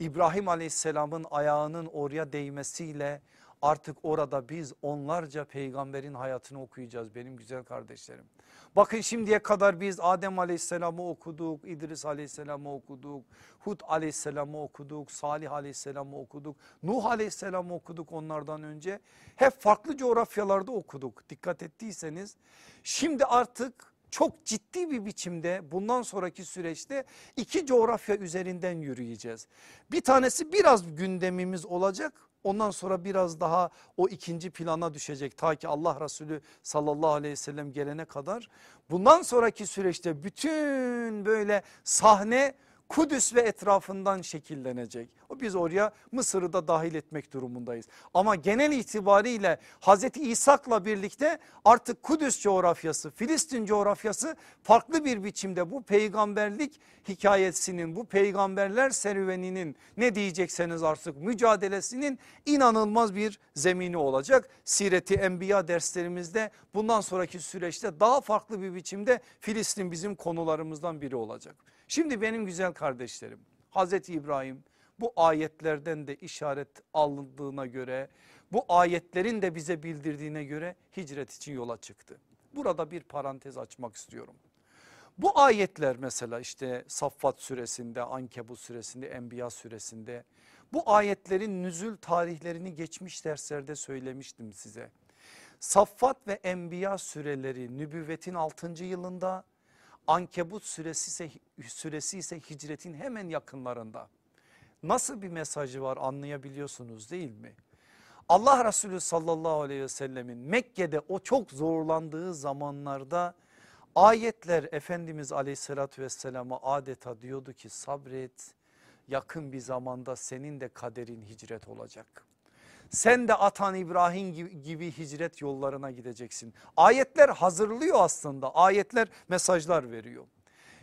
Speaker 1: İbrahim aleyhisselamın ayağının oraya değmesiyle artık orada biz onlarca peygamberin hayatını okuyacağız benim güzel kardeşlerim. Bakın şimdiye kadar biz Adem aleyhisselamı okuduk, İdris aleyhisselamı okuduk, Hud aleyhisselamı okuduk, Salih aleyhisselamı okuduk, Nuh aleyhisselamı okuduk onlardan önce. Hep farklı coğrafyalarda okuduk dikkat ettiyseniz. Şimdi artık çok ciddi bir biçimde bundan sonraki süreçte iki coğrafya üzerinden yürüyeceğiz. Bir tanesi biraz gündemimiz olacak Ondan sonra biraz daha o ikinci plana düşecek ta ki Allah Resulü sallallahu aleyhi ve sellem gelene kadar. Bundan sonraki süreçte bütün böyle sahne Kudüs ve etrafından şekillenecek. O biz oraya Mısır'ı da dahil etmek durumundayız. Ama genel itibariyle Hazreti İshak'la birlikte artık Kudüs coğrafyası, Filistin coğrafyası farklı bir biçimde bu peygamberlik hikayesinin, bu peygamberler serüveninin ne diyecekseniz artık mücadelesinin inanılmaz bir zemini olacak. Sireti Enbiya derslerimizde bundan sonraki süreçte daha farklı bir biçimde Filistin bizim konularımızdan biri olacak. Şimdi benim güzel kardeşlerim Hazreti İbrahim bu ayetlerden de işaret alındığına göre bu ayetlerin de bize bildirdiğine göre hicret için yola çıktı. Burada bir parantez açmak istiyorum. Bu ayetler mesela işte Saffat suresinde, Ankebut suresinde, Enbiya suresinde bu ayetlerin nüzül tarihlerini geçmiş derslerde söylemiştim size. Saffat ve Enbiya süreleri nübüvvetin 6. yılında Ankebut süresi ise, süresi ise hicretin hemen yakınlarında. Nasıl bir mesajı var anlayabiliyorsunuz değil mi? Allah Resulü sallallahu aleyhi ve sellemin Mekke'de o çok zorlandığı zamanlarda ayetler Efendimiz aleyhissalatü vesselama adeta diyordu ki sabret yakın bir zamanda senin de kaderin hicret olacak. Sen de atan İbrahim gibi, gibi hicret yollarına gideceksin. Ayetler hazırlıyor aslında ayetler mesajlar veriyor.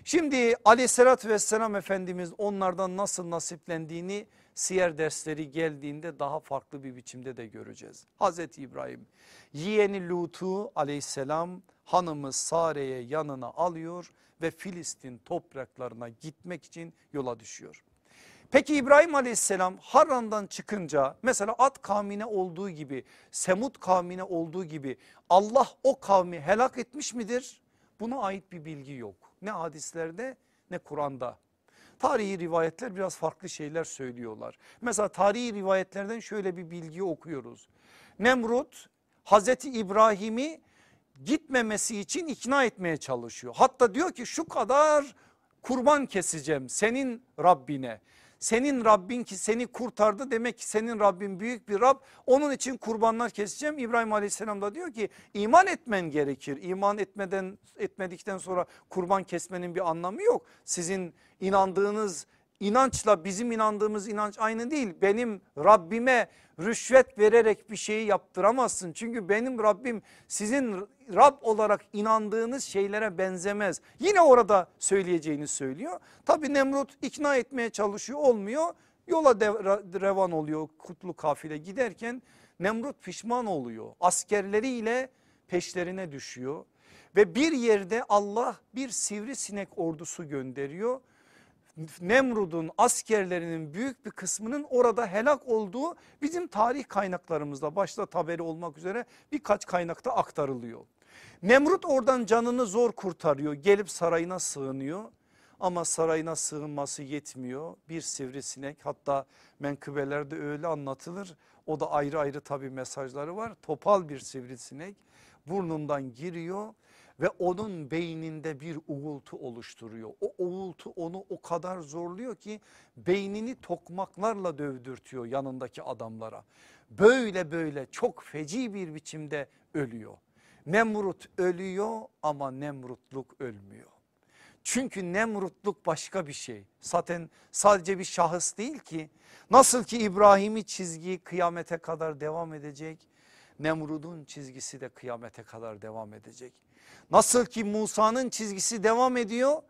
Speaker 1: Şimdi aleyhissalatü vesselam Efendimiz onlardan nasıl nasiplendiğini siyer dersleri geldiğinde daha farklı bir biçimde de göreceğiz. Hazreti İbrahim yeğeni Lut'u aleyhisselam hanımı Sare'ye yanına alıyor ve Filistin topraklarına gitmek için yola düşüyor. Peki İbrahim aleyhisselam Harran'dan çıkınca mesela Ad kavmine olduğu gibi Semud kavmine olduğu gibi Allah o kavmi helak etmiş midir? Buna ait bir bilgi yok. Ne hadislerde ne Kur'an'da. Tarihi rivayetler biraz farklı şeyler söylüyorlar. Mesela tarihi rivayetlerden şöyle bir bilgi okuyoruz. Nemrut Hazreti İbrahim'i gitmemesi için ikna etmeye çalışıyor. Hatta diyor ki şu kadar kurban keseceğim senin Rabbine. Senin Rabbin ki seni kurtardı demek ki senin Rabbin büyük bir Rab. Onun için kurbanlar keseceğim. İbrahim Aleyhisselam da diyor ki iman etmen gerekir. İman etmeden etmedikten sonra kurban kesmenin bir anlamı yok. Sizin inandığınız inançla bizim inandığımız inanç aynı değil. Benim Rabbime rüşvet vererek bir şeyi yaptıramazsın. Çünkü benim Rabbim sizin Rab olarak inandığınız şeylere benzemez. Yine orada söyleyeceğini söylüyor. Tabi Nemrut ikna etmeye çalışıyor olmuyor. Yola revan oluyor kutlu kafile giderken Nemrut pişman oluyor. Askerleriyle peşlerine düşüyor. Ve bir yerde Allah bir sivrisinek ordusu gönderiyor Nemrud'un askerlerinin büyük bir kısmının orada helak olduğu bizim tarih kaynaklarımızda başta taberi olmak üzere birkaç kaynakta aktarılıyor. Nemrut oradan canını zor kurtarıyor gelip sarayına sığınıyor. Ama sarayına sığınması yetmiyor. Bir sivrisinek hatta menkıbelerde öyle anlatılır. O da ayrı ayrı tabi mesajları var. Topal bir sivrisinek burnundan giriyor ve onun beyninde bir uğultu oluşturuyor. O uğultu onu o kadar zorluyor ki beynini tokmaklarla dövdürtüyor yanındaki adamlara. Böyle böyle çok feci bir biçimde ölüyor. Nemrut ölüyor ama Nemrutluk ölmüyor. Çünkü Nemrutluk başka bir şey. Zaten sadece bir şahıs değil ki. Nasıl ki İbrahim'i çizgi kıyamete kadar devam edecek. Nemrud'un çizgisi de kıyamete kadar devam edecek. Nasıl ki Musa'nın çizgisi devam ediyor.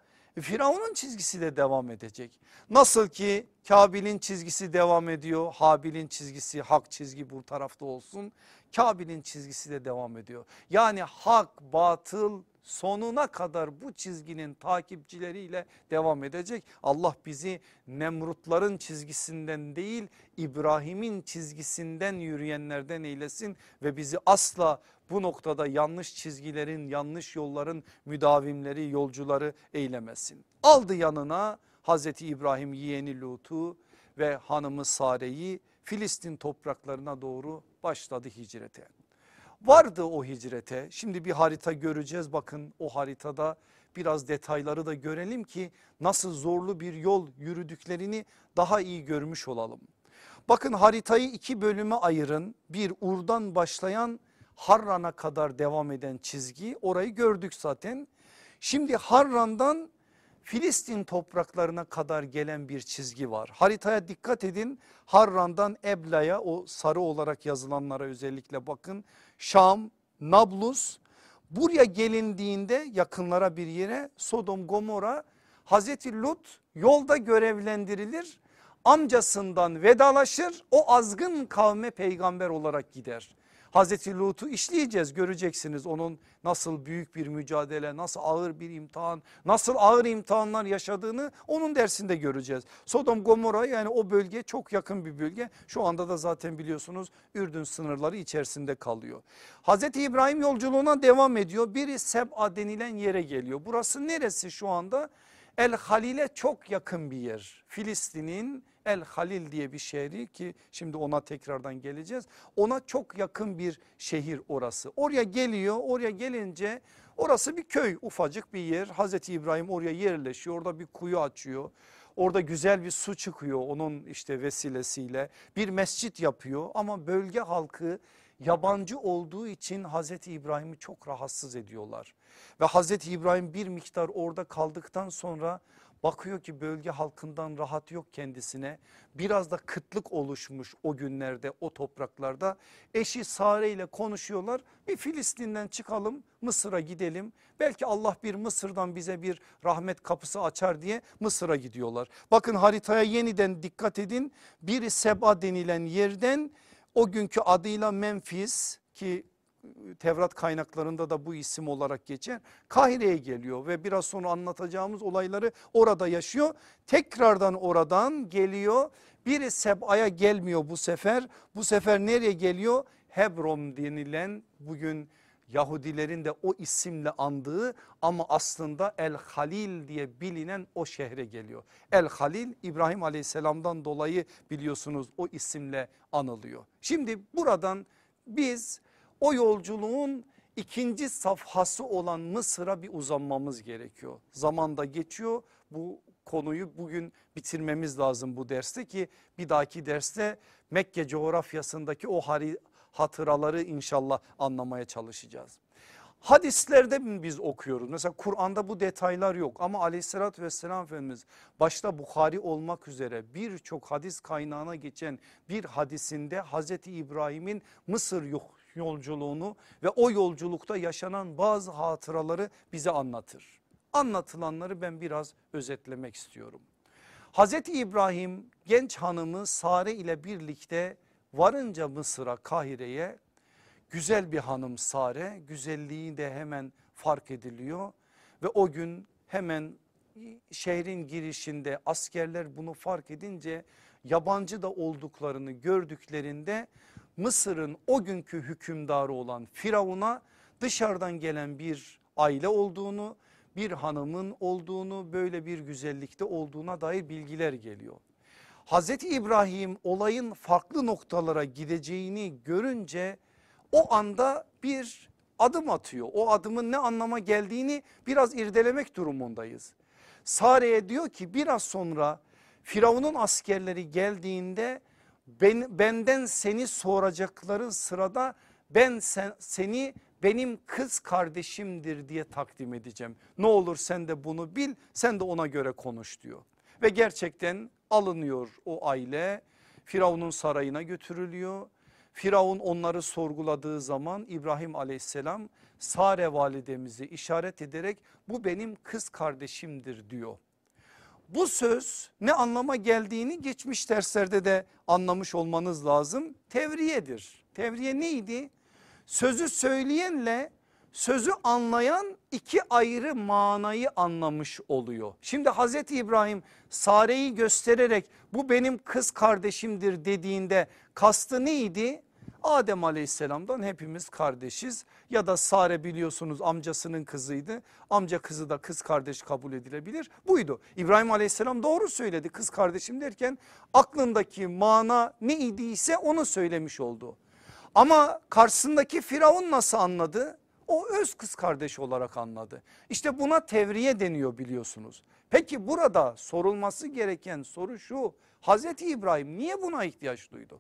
Speaker 1: Firavun'un çizgisi de devam edecek. Nasıl ki Kabil'in çizgisi devam ediyor. Habil'in çizgisi hak çizgi bu tarafta olsun. Kabil'in çizgisi de devam ediyor. Yani hak batıl sonuna kadar bu çizginin takipçileriyle devam edecek. Allah bizi Nemrutların çizgisinden değil İbrahim'in çizgisinden yürüyenlerden eylesin ve bizi asla bu noktada yanlış çizgilerin yanlış yolların müdavimleri yolcuları eylemesin. Aldı yanına Hazreti İbrahim yeğeni Lut'u ve hanımı Sare'yi Filistin topraklarına doğru başladı hicrete. Vardı o hicrete şimdi bir harita göreceğiz bakın o haritada biraz detayları da görelim ki nasıl zorlu bir yol yürüdüklerini daha iyi görmüş olalım. Bakın haritayı iki bölüme ayırın bir Ur'dan başlayan Harran'a kadar devam eden çizgi orayı gördük zaten. Şimdi Harran'dan Filistin topraklarına kadar gelen bir çizgi var. Haritaya dikkat edin Harran'dan Ebla'ya o sarı olarak yazılanlara özellikle bakın. Şam, Nablus buraya gelindiğinde yakınlara bir yere Sodom Gomorra Hazreti Lut yolda görevlendirilir amcasından vedalaşır o azgın kavme peygamber olarak gider. Hazreti Lut'u işleyeceğiz göreceksiniz onun nasıl büyük bir mücadele nasıl ağır bir imtihan nasıl ağır imtihanlar yaşadığını onun dersinde göreceğiz. Sodom Gomorra yani o bölge çok yakın bir bölge şu anda da zaten biliyorsunuz Ürdün sınırları içerisinde kalıyor. Hazreti İbrahim yolculuğuna devam ediyor biri Seb'a denilen yere geliyor burası neresi şu anda? El Halil'e çok yakın bir yer Filistin'in El Halil diye bir şehri ki şimdi ona tekrardan geleceğiz. Ona çok yakın bir şehir orası. Oraya geliyor oraya gelince orası bir köy ufacık bir yer. Hazreti İbrahim oraya yerleşiyor orada bir kuyu açıyor. Orada güzel bir su çıkıyor onun işte vesilesiyle bir mescit yapıyor ama bölge halkı yabancı olduğu için Hazreti İbrahim'i çok rahatsız ediyorlar. Ve Hazreti İbrahim bir miktar orada kaldıktan sonra Bakıyor ki bölge halkından rahat yok kendisine. Biraz da kıtlık oluşmuş o günlerde o topraklarda. Eşi Sare ile konuşuyorlar. Bir Filistin'den çıkalım Mısır'a gidelim. Belki Allah bir Mısır'dan bize bir rahmet kapısı açar diye Mısır'a gidiyorlar. Bakın haritaya yeniden dikkat edin. Biri Seba denilen yerden o günkü adıyla Memphis ki Tevrat kaynaklarında da bu isim olarak geçer. Kahire'ye geliyor ve biraz sonra anlatacağımız olayları orada yaşıyor. Tekrardan oradan geliyor. Biri Seba'ya gelmiyor bu sefer. Bu sefer nereye geliyor? Hebron denilen bugün Yahudilerin de o isimle andığı ama aslında El Halil diye bilinen o şehre geliyor. El Halil İbrahim aleyhisselamdan dolayı biliyorsunuz o isimle anılıyor. Şimdi buradan biz o yolculuğun ikinci safhası olan Mısır'a bir uzanmamız gerekiyor. Zamanda geçiyor bu konuyu bugün bitirmemiz lazım bu derste ki bir dahaki derste Mekke coğrafyasındaki o hatıraları inşallah anlamaya çalışacağız. Hadislerde biz okuyoruz? Mesela Kur'an'da bu detaylar yok ama aleyhissalatü vesselam Efendimiz başta Bukhari olmak üzere birçok hadis kaynağına geçen bir hadisinde Hazreti İbrahim'in Mısır yolculuğunu ve o yolculukta yaşanan bazı hatıraları bize anlatır. Anlatılanları ben biraz özetlemek istiyorum. Hazreti İbrahim genç hanımı Sare ile birlikte varınca Mısır'a Kahire'ye güzel bir hanım Sare güzelliği de hemen fark ediliyor ve o gün hemen şehrin girişinde askerler bunu fark edince yabancı da olduklarını gördüklerinde Mısır'ın o günkü hükümdarı olan Firavun'a dışarıdan gelen bir aile olduğunu bir hanımın olduğunu böyle bir güzellikte olduğuna dair bilgiler geliyor. Hazreti İbrahim olayın farklı noktalara gideceğini görünce o anda bir adım atıyor. O adımın ne anlama geldiğini biraz irdelemek durumundayız. Sare'ye diyor ki biraz sonra Firavun'un askerleri geldiğinde ben, benden seni soracakların sırada ben sen, seni benim kız kardeşimdir diye takdim edeceğim. Ne olur sen de bunu bil sen de ona göre konuş diyor. Ve gerçekten alınıyor o aile Firavun'un sarayına götürülüyor. Firavun onları sorguladığı zaman İbrahim aleyhisselam Sare validemizi işaret ederek bu benim kız kardeşimdir diyor. Bu söz ne anlama geldiğini geçmiş derslerde de anlamış olmanız lazım. Tevriyedir. Tevriye neydi? Sözü söyleyenle sözü anlayan iki ayrı manayı anlamış oluyor. Şimdi Hazreti İbrahim Sare'yi göstererek bu benim kız kardeşimdir dediğinde kastı neydi? Adem aleyhisselamdan hepimiz kardeşiz ya da Sare biliyorsunuz amcasının kızıydı. Amca kızı da kız kardeş kabul edilebilir. Buydu. İbrahim aleyhisselam doğru söyledi kız kardeşim derken aklındaki mana ne idiyse onu söylemiş oldu. Ama karşısındaki Firavun nasıl anladı? O öz kız kardeş olarak anladı. İşte buna tevriye deniyor biliyorsunuz. Peki burada sorulması gereken soru şu. Hazreti İbrahim niye buna ihtiyaç duydu?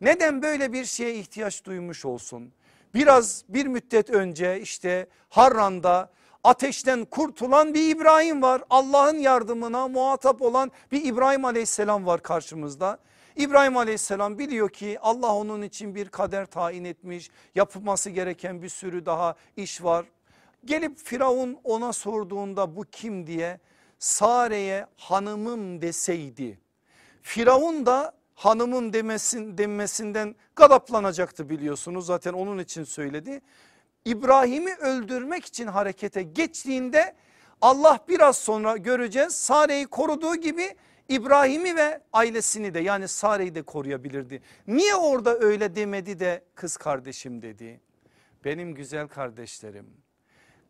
Speaker 1: Neden böyle bir şeye ihtiyaç duymuş olsun? Biraz bir müddet önce işte Harran'da ateşten kurtulan bir İbrahim var. Allah'ın yardımına muhatap olan bir İbrahim aleyhisselam var karşımızda. İbrahim aleyhisselam biliyor ki Allah onun için bir kader tayin etmiş. Yapılması gereken bir sürü daha iş var. Gelip Firavun ona sorduğunda bu kim diye Sare'ye hanımım deseydi. Firavun da hanımın demesin, denmesinden gadaplanacaktı biliyorsunuz zaten onun için söyledi. İbrahim'i öldürmek için harekete geçtiğinde Allah biraz sonra göreceğiz Sare'yi koruduğu gibi İbrahim'i ve ailesini de yani Sare'yi de koruyabilirdi. Niye orada öyle demedi de kız kardeşim dedi. Benim güzel kardeşlerim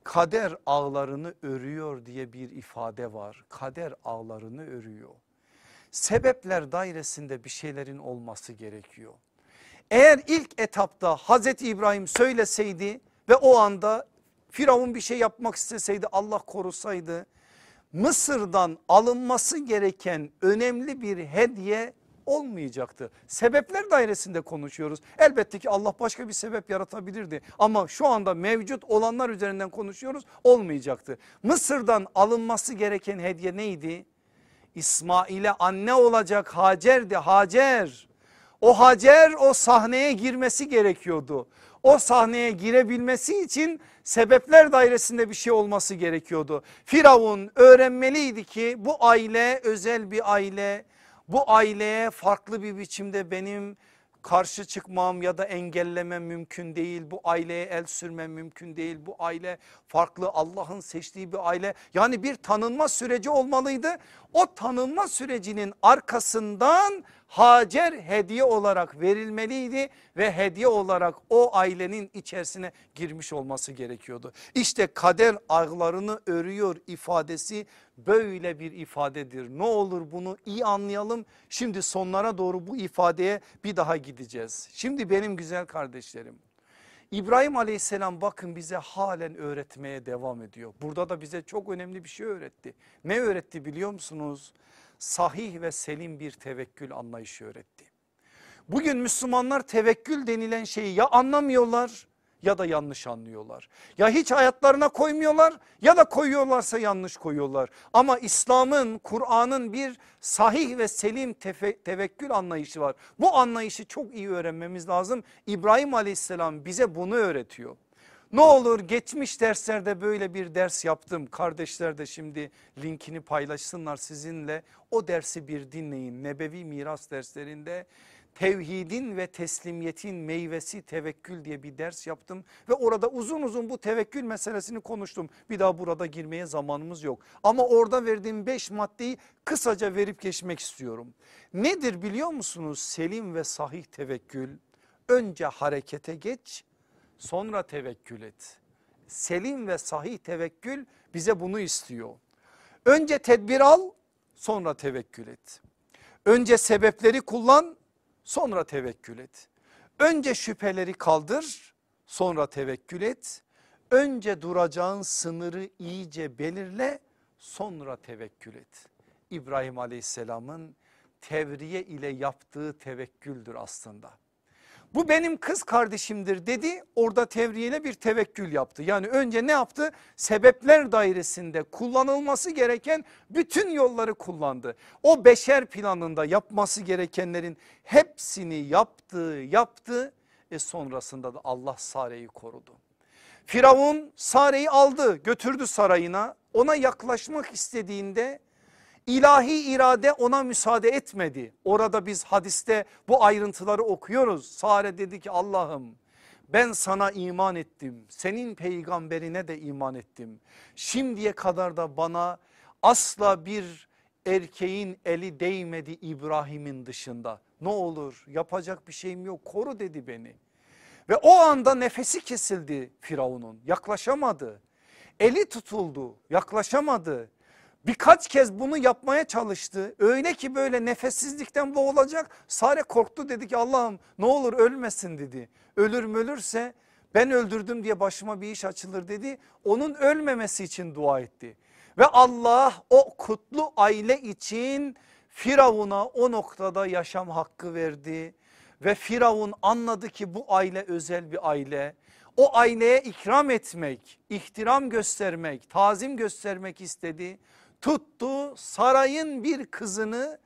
Speaker 1: kader ağlarını örüyor diye bir ifade var. Kader ağlarını örüyor. Sebepler dairesinde bir şeylerin olması gerekiyor. Eğer ilk etapta Hazreti İbrahim söyleseydi ve o anda Firavun bir şey yapmak isteseydi Allah korusaydı Mısır'dan alınması gereken önemli bir hediye olmayacaktı. Sebepler dairesinde konuşuyoruz. Elbette ki Allah başka bir sebep yaratabilirdi ama şu anda mevcut olanlar üzerinden konuşuyoruz olmayacaktı. Mısır'dan alınması gereken hediye neydi? İsmail'e anne olacak Hacer'di Hacer. O Hacer o sahneye girmesi gerekiyordu. O sahneye girebilmesi için sebepler dairesinde bir şey olması gerekiyordu. Firavun öğrenmeliydi ki bu aile özel bir aile. Bu aileye farklı bir biçimde benim karşı çıkmam ya da engellemem mümkün değil. Bu aileye el sürmem mümkün değil. Bu aile farklı Allah'ın seçtiği bir aile. Yani bir tanınma süreci olmalıydı. O tanınma sürecinin arkasından Hacer hediye olarak verilmeliydi ve hediye olarak o ailenin içerisine girmiş olması gerekiyordu. İşte kader ağlarını örüyor ifadesi böyle bir ifadedir. Ne olur bunu iyi anlayalım. Şimdi sonlara doğru bu ifadeye bir daha gideceğiz. Şimdi benim güzel kardeşlerim İbrahim aleyhisselam bakın bize halen öğretmeye devam ediyor. Burada da bize çok önemli bir şey öğretti. Ne öğretti biliyor musunuz? Sahih ve selim bir tevekkül anlayışı öğretti. Bugün Müslümanlar tevekkül denilen şeyi ya anlamıyorlar ya da yanlış anlıyorlar. Ya hiç hayatlarına koymuyorlar ya da koyuyorlarsa yanlış koyuyorlar. Ama İslam'ın Kur'an'ın bir sahih ve selim tevekkül anlayışı var. Bu anlayışı çok iyi öğrenmemiz lazım. İbrahim aleyhisselam bize bunu öğretiyor. Ne olur geçmiş derslerde böyle bir ders yaptım. Kardeşler de şimdi linkini paylaşsınlar sizinle. O dersi bir dinleyin. Nebevi miras derslerinde tevhidin ve teslimiyetin meyvesi tevekkül diye bir ders yaptım ve orada uzun uzun bu tevekkül meselesini konuştum. Bir daha burada girmeye zamanımız yok ama orada verdiğim beş maddeyi kısaca verip geçmek istiyorum. Nedir biliyor musunuz selim ve sahih tevekkül? Önce harekete geç sonra tevekkül et. Selim ve sahih tevekkül bize bunu istiyor. Önce tedbir al sonra tevekkül et. Önce sebepleri kullan sonra tevekkül et. Önce şüpheleri kaldır sonra tevekkül et. Önce duracağın sınırı iyice belirle sonra tevekkül et. İbrahim aleyhisselamın tevriye ile yaptığı tevekküldür aslında. Bu benim kız kardeşimdir dedi orada tevriyeyle bir tevekkül yaptı. Yani önce ne yaptı? Sebepler dairesinde kullanılması gereken bütün yolları kullandı. O beşer planında yapması gerekenlerin hepsini yaptı yaptı e sonrasında da Allah Sare'yi korudu. Firavun Sare'yi aldı götürdü sarayına ona yaklaşmak istediğinde İlahi irade ona müsaade etmedi. Orada biz hadiste bu ayrıntıları okuyoruz. Sare dedi ki Allah'ım ben sana iman ettim. Senin peygamberine de iman ettim. Şimdiye kadar da bana asla bir erkeğin eli değmedi İbrahim'in dışında. Ne olur yapacak bir şeyim yok koru dedi beni. Ve o anda nefesi kesildi Firavun'un yaklaşamadı. Eli tutuldu yaklaşamadı. Birkaç kez bunu yapmaya çalıştı. Öyle ki böyle nefessizlikten boğulacak. Sare korktu dedi ki Allah'ım ne olur ölmesin dedi. Ölür mü ölürse ben öldürdüm diye başıma bir iş açılır dedi. Onun ölmemesi için dua etti. Ve Allah o kutlu aile için Firavun'a o noktada yaşam hakkı verdi. Ve Firavun anladı ki bu aile özel bir aile. O aileye ikram etmek, ihtiram göstermek, tazim göstermek istedi tuttu sarayın bir kızını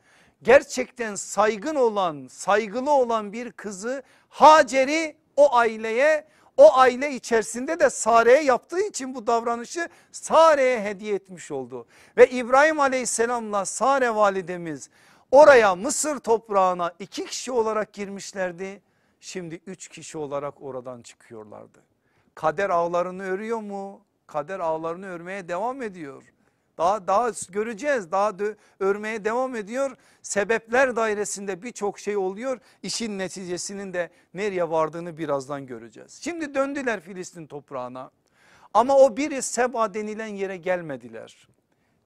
Speaker 1: gerçekten saygın olan saygılı olan bir kızı Hacer'i o aileye o aile içerisinde de Sare'ye yaptığı için bu davranışı Sare'ye hediye etmiş oldu. Ve İbrahim aleyhisselamla Sare validemiz oraya Mısır toprağına iki kişi olarak girmişlerdi. Şimdi üç kişi olarak oradan çıkıyorlardı. Kader ağlarını örüyor mu? Kader ağlarını örmeye devam ediyor. Daha daha göreceğiz daha de, örmeye devam ediyor. Sebepler dairesinde birçok şey oluyor. İşin neticesinin de nereye vardığını birazdan göreceğiz. Şimdi döndüler Filistin toprağına ama o biri Seba denilen yere gelmediler.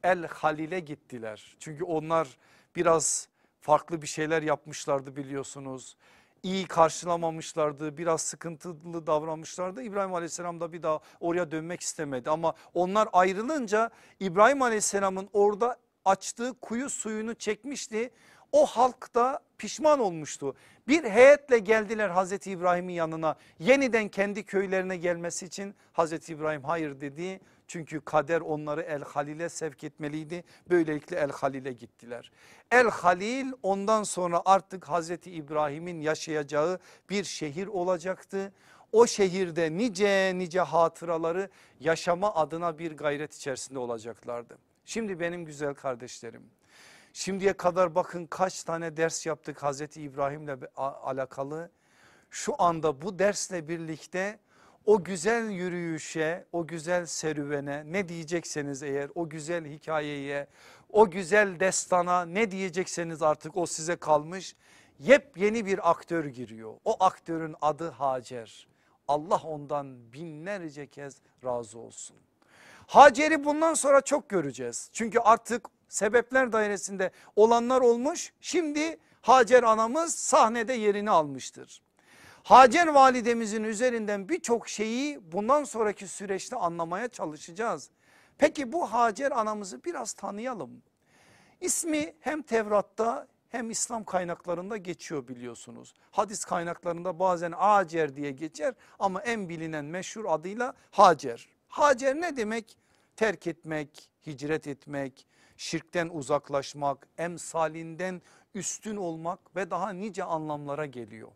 Speaker 1: El Halil'e gittiler. Çünkü onlar biraz farklı bir şeyler yapmışlardı biliyorsunuz iyi karşılamamışlardı biraz sıkıntılı davranmışlardı. İbrahim aleyhisselam da bir daha oraya dönmek istemedi ama onlar ayrılınca İbrahim aleyhisselamın orada açtığı kuyu suyunu çekmişti. O halk da pişman olmuştu. Bir heyetle geldiler Hazreti İbrahim'in yanına yeniden kendi köylerine gelmesi için Hazreti İbrahim hayır dedi çünkü kader onları El Halil'e sevk etmeliydi. Böylelikle El Halil'e gittiler. El Halil ondan sonra artık Hazreti İbrahim'in yaşayacağı bir şehir olacaktı. O şehirde nice nice hatıraları yaşama adına bir gayret içerisinde olacaklardı. Şimdi benim güzel kardeşlerim Şimdiye kadar bakın kaç tane ders yaptık Hazreti İbrahim'le alakalı. Şu anda bu dersle birlikte o güzel yürüyüşe, o güzel serüvene ne diyecekseniz eğer o güzel hikayeye, o güzel destana ne diyecekseniz artık o size kalmış. Yepyeni bir aktör giriyor. O aktörün adı Hacer. Allah ondan binlerce kez razı olsun. Hacer'i bundan sonra çok göreceğiz. Çünkü artık sebepler dairesinde olanlar olmuş. Şimdi Hacer anamız sahnede yerini almıştır. Hacer validemizin üzerinden birçok şeyi bundan sonraki süreçte anlamaya çalışacağız. Peki bu Hacer anamızı biraz tanıyalım. İsmi hem Tevrat'ta hem İslam kaynaklarında geçiyor biliyorsunuz. Hadis kaynaklarında bazen Hacer diye geçer ama en bilinen meşhur adıyla Hacer. Hacer ne demek? Terk etmek, hicret etmek, şirkten uzaklaşmak, emsalinden üstün olmak ve daha nice anlamlara geliyor.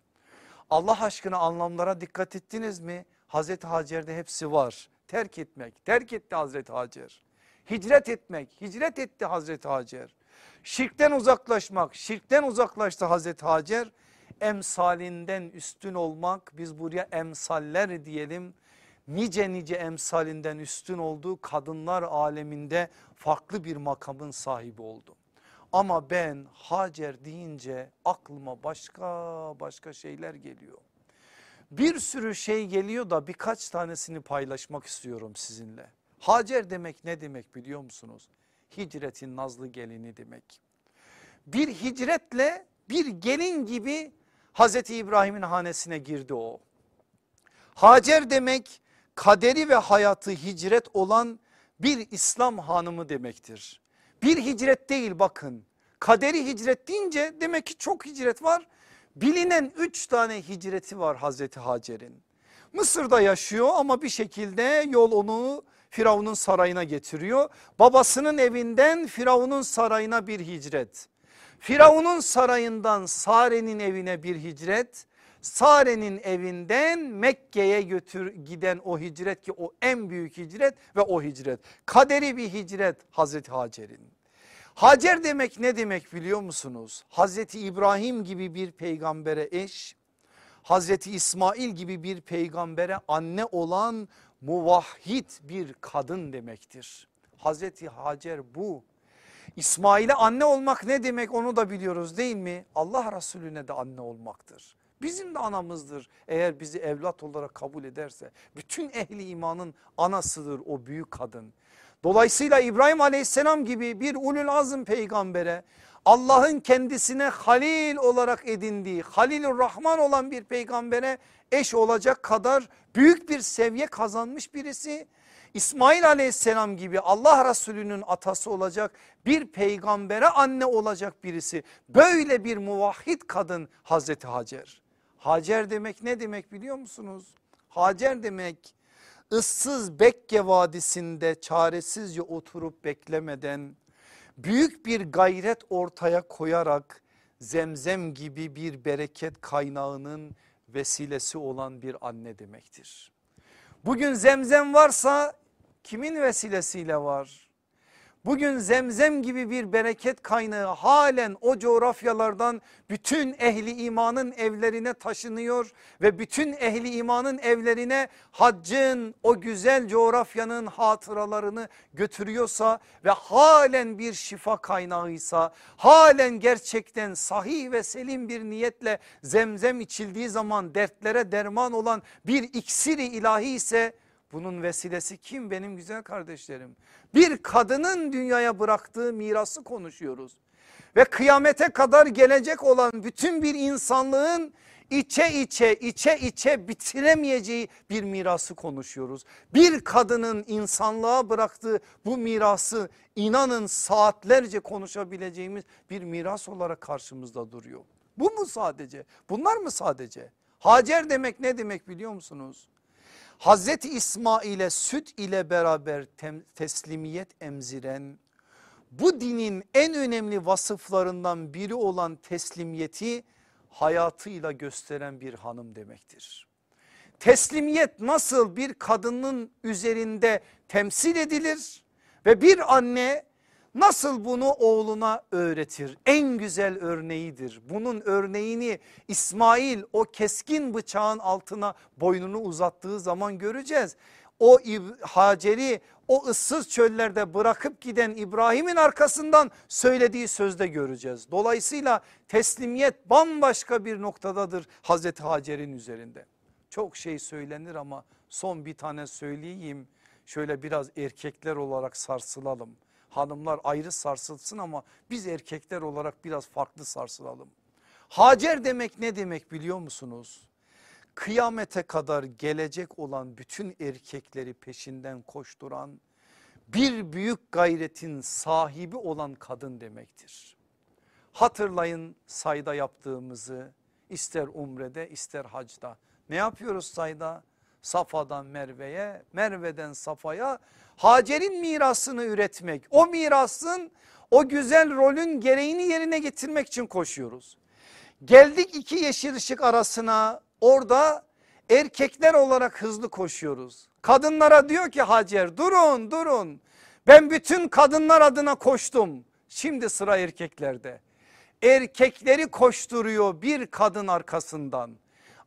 Speaker 1: Allah aşkına anlamlara dikkat ettiniz mi? Hazreti Hacer'de hepsi var. Terk etmek, terk etti Hazreti Hacer. Hicret etmek, hicret etti Hazreti Hacer. Şirkten uzaklaşmak, şirkten uzaklaştı Hazreti Hacer. Emsalinden üstün olmak, biz buraya emsaller diyelim. Nice nice emsalinden üstün olduğu kadınlar aleminde farklı bir makamın sahibi oldu. Ama ben Hacer deyince aklıma başka başka şeyler geliyor. Bir sürü şey geliyor da birkaç tanesini paylaşmak istiyorum sizinle. Hacer demek ne demek biliyor musunuz? Hicretin nazlı gelini demek. Bir hicretle bir gelin gibi Hazreti İbrahim'in hanesine girdi o. Hacer demek kaderi ve hayatı hicret olan bir İslam hanımı demektir. Bir hicret değil bakın. Kaderi hicret deyince demek ki çok hicret var. Bilinen üç tane hicreti var Hazreti Hacer'in. Mısır'da yaşıyor ama bir şekilde yol onu Firavun'un sarayına getiriyor. Babasının evinden Firavun'un sarayına bir hicret. Firavun'un sarayından Sare'nin evine bir hicret. Sare'nin evinden Mekke'ye götür giden o hicret ki o en büyük hicret ve o hicret. Kaderi bir hicret Hazreti Hacer'in. Hacer demek ne demek biliyor musunuz? Hazreti İbrahim gibi bir peygambere eş, Hazreti İsmail gibi bir peygambere anne olan muvahhid bir kadın demektir. Hazreti Hacer bu. İsmail'e anne olmak ne demek onu da biliyoruz değil mi? Allah Resulüne de anne olmaktır. Bizim de anamızdır eğer bizi evlat olarak kabul ederse. Bütün ehli imanın anasıdır o büyük kadın. Dolayısıyla İbrahim aleyhisselam gibi bir ulul azm peygambere Allah'ın kendisine halil olarak edindiği halilur rahman olan bir peygambere eş olacak kadar büyük bir seviye kazanmış birisi. İsmail aleyhisselam gibi Allah Resulü'nün atası olacak bir peygambere anne olacak birisi. Böyle bir muvahhid kadın Hazreti Hacer. Hacer demek ne demek biliyor musunuz? Hacer demek ıssız Bekke Vadisi'nde çaresizce oturup beklemeden büyük bir gayret ortaya koyarak zemzem gibi bir bereket kaynağının vesilesi olan bir anne demektir. Bugün zemzem varsa kimin vesilesiyle var? Bugün zemzem gibi bir bereket kaynağı halen o coğrafyalardan bütün ehli imanın evlerine taşınıyor ve bütün ehli imanın evlerine haccın o güzel coğrafyanın hatıralarını götürüyorsa ve halen bir şifa kaynağıysa halen gerçekten sahih ve selim bir niyetle zemzem içildiği zaman dertlere derman olan bir iksiri ilahi ise bunun vesilesi kim benim güzel kardeşlerim? Bir kadının dünyaya bıraktığı mirası konuşuyoruz. Ve kıyamete kadar gelecek olan bütün bir insanlığın içe içe içe içe bitiremeyeceği bir mirası konuşuyoruz. Bir kadının insanlığa bıraktığı bu mirası inanın saatlerce konuşabileceğimiz bir miras olarak karşımızda duruyor. Bu mu sadece? Bunlar mı sadece? Hacer demek ne demek biliyor musunuz? Hazreti İsmail'e süt ile beraber teslimiyet emziren bu dinin en önemli vasıflarından biri olan teslimiyeti hayatıyla gösteren bir hanım demektir. Teslimiyet nasıl bir kadının üzerinde temsil edilir ve bir anne nasıl bunu oğluna öğretir? En güzel örneğidir. Bunun örneğini İsmail o keskin bıçağın altına boynunu uzattığı zaman göreceğiz. O Hacer'i o ıssız çöllerde bırakıp giden İbrahim'in arkasından söylediği sözde göreceğiz. Dolayısıyla teslimiyet bambaşka bir noktadadır Hazreti Hacer'in üzerinde. Çok şey söylenir ama son bir tane söyleyeyim. Şöyle biraz erkekler olarak sarsılalım. Hanımlar ayrı sarsılsın ama biz erkekler olarak biraz farklı sarsılalım. Hacer demek ne demek biliyor musunuz? Kıyamete kadar gelecek olan bütün erkekleri peşinden koşturan bir büyük gayretin sahibi olan kadın demektir. Hatırlayın sayda yaptığımızı ister umrede ister hacda. Ne yapıyoruz sayda? Safa'dan Merve'ye, Merve'den Safa'ya Hacer'in mirasını üretmek. O mirasın o güzel rolün gereğini yerine getirmek için koşuyoruz. Geldik iki yeşil ışık arasına orada erkekler olarak hızlı koşuyoruz. Kadınlara diyor ki Hacer durun durun ben bütün kadınlar adına koştum. Şimdi sıra erkeklerde. Erkekleri koşturuyor bir kadın arkasından.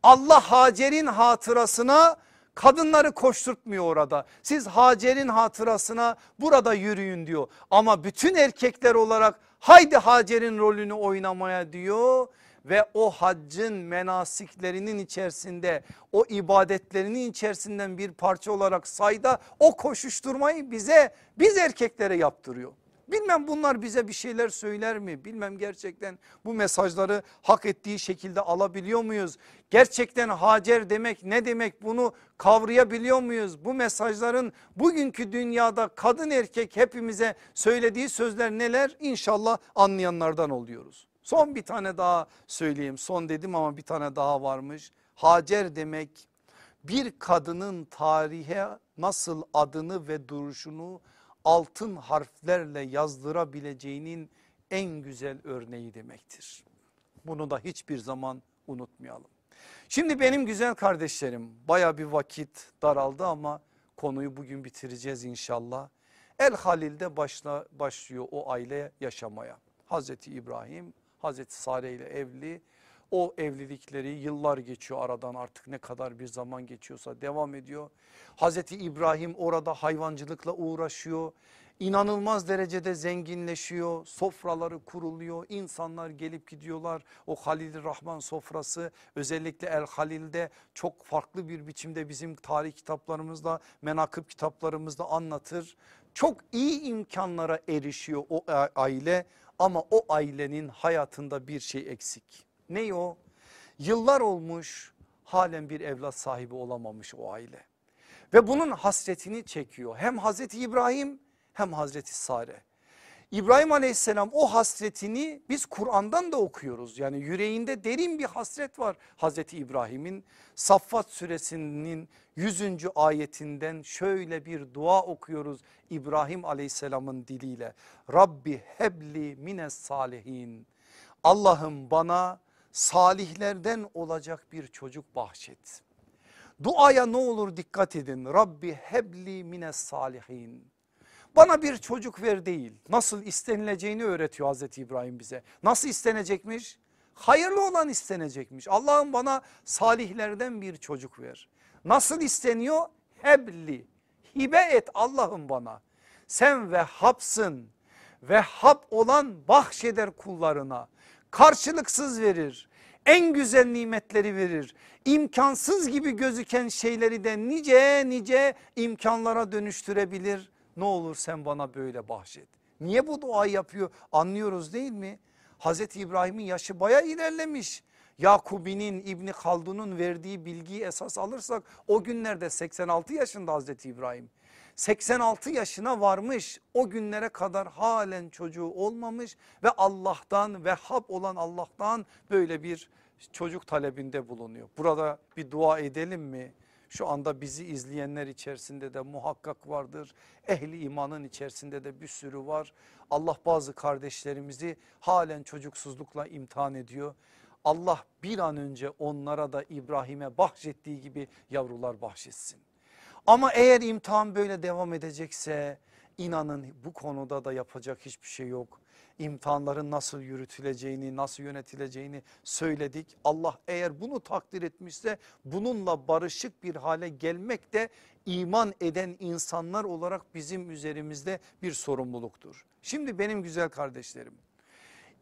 Speaker 1: Allah Hacer'in hatırasına kadınları koşturtmuyor orada. Siz Hacer'in hatırasına burada yürüyün diyor. Ama bütün erkekler olarak haydi Hacer'in rolünü oynamaya diyor ve o haccın menasiklerinin içerisinde o ibadetlerinin içerisinden bir parça olarak sayda o koşuşturmayı bize biz erkeklere yaptırıyor. Bilmem bunlar bize bir şeyler söyler mi? Bilmem gerçekten bu mesajları hak ettiği şekilde alabiliyor muyuz? Gerçekten Hacer demek ne demek bunu kavrayabiliyor muyuz? Bu mesajların bugünkü dünyada kadın erkek hepimize söylediği sözler neler? İnşallah anlayanlardan oluyoruz. Son bir tane daha söyleyeyim son dedim ama bir tane daha varmış. Hacer demek bir kadının tarihe nasıl adını ve duruşunu altın harflerle yazdırabileceğinin en güzel örneği demektir. Bunu da hiçbir zaman unutmayalım. Şimdi benim güzel kardeşlerim baya bir vakit daraldı ama konuyu bugün bitireceğiz inşallah. El Halil'de başla, başlıyor o aile yaşamaya. Hazreti İbrahim, Hazreti Sare ile evli. O evlilikleri yıllar geçiyor aradan artık ne kadar bir zaman geçiyorsa devam ediyor. Hazreti İbrahim orada hayvancılıkla uğraşıyor. İnanılmaz derecede zenginleşiyor. Sofraları kuruluyor. insanlar gelip gidiyorlar. O Halil Rahman sofrası özellikle El Halil'de çok farklı bir biçimde bizim tarih kitaplarımızda, menakıb kitaplarımızda anlatır. Çok iyi imkanlara erişiyor o aile ama o ailenin hayatında bir şey eksik. Ne o? Yıllar olmuş halen bir evlat sahibi olamamış o aile. Ve bunun hasretini çekiyor hem Hazreti İbrahim hem Hazreti Sare. İbrahim aleyhisselam o hasretini biz Kur'an'dan da okuyoruz. Yani yüreğinde derin bir hasret var Hazreti İbrahim'in. Saffat suresinin 100. ayetinden şöyle bir dua okuyoruz İbrahim aleyhisselamın diliyle. Rabbi hebli mines salihin. Allah'ım bana salihlerden olacak bir çocuk bahşet. Duaya ne olur dikkat edin. Rabbi hebli mines salihin. Bana bir çocuk ver değil. Nasıl istenileceğini öğretiyor Hazreti İbrahim bize. Nasıl istenecekmiş? Hayırlı olan istenecekmiş. Allah'ım bana salihlerden bir çocuk ver. Nasıl isteniyor? Hebli. Hibe et Allah'ım bana. Sen ve hapsın ve hap olan bahşeder kullarına. Karşılıksız verir. En güzel nimetleri verir. İmkansız gibi gözüken şeyleri de nice nice imkanlara dönüştürebilir ne olur sen bana böyle bahşet. Niye bu duayı yapıyor anlıyoruz değil mi? Hazreti İbrahim'in yaşı baya ilerlemiş. Yakubi'nin İbni Haldun'un verdiği bilgiyi esas alırsak o günlerde 86 yaşında Hazreti İbrahim. 86 yaşına varmış o günlere kadar halen çocuğu olmamış ve Allah'tan ve hap olan Allah'tan böyle bir çocuk talebinde bulunuyor. Burada bir dua edelim mi? Şu anda bizi izleyenler içerisinde de muhakkak vardır. Ehli imanın içerisinde de bir sürü var. Allah bazı kardeşlerimizi halen çocuksuzlukla imtihan ediyor. Allah bir an önce onlara da İbrahim'e bahşettiği gibi yavrular bahşetsin. Ama eğer imtihan böyle devam edecekse İnanın bu konuda da yapacak hiçbir şey yok. İmtihanların nasıl yürütüleceğini, nasıl yönetileceğini söyledik. Allah eğer bunu takdir etmişse bununla barışık bir hale gelmek de iman eden insanlar olarak bizim üzerimizde bir sorumluluktur. Şimdi benim güzel kardeşlerim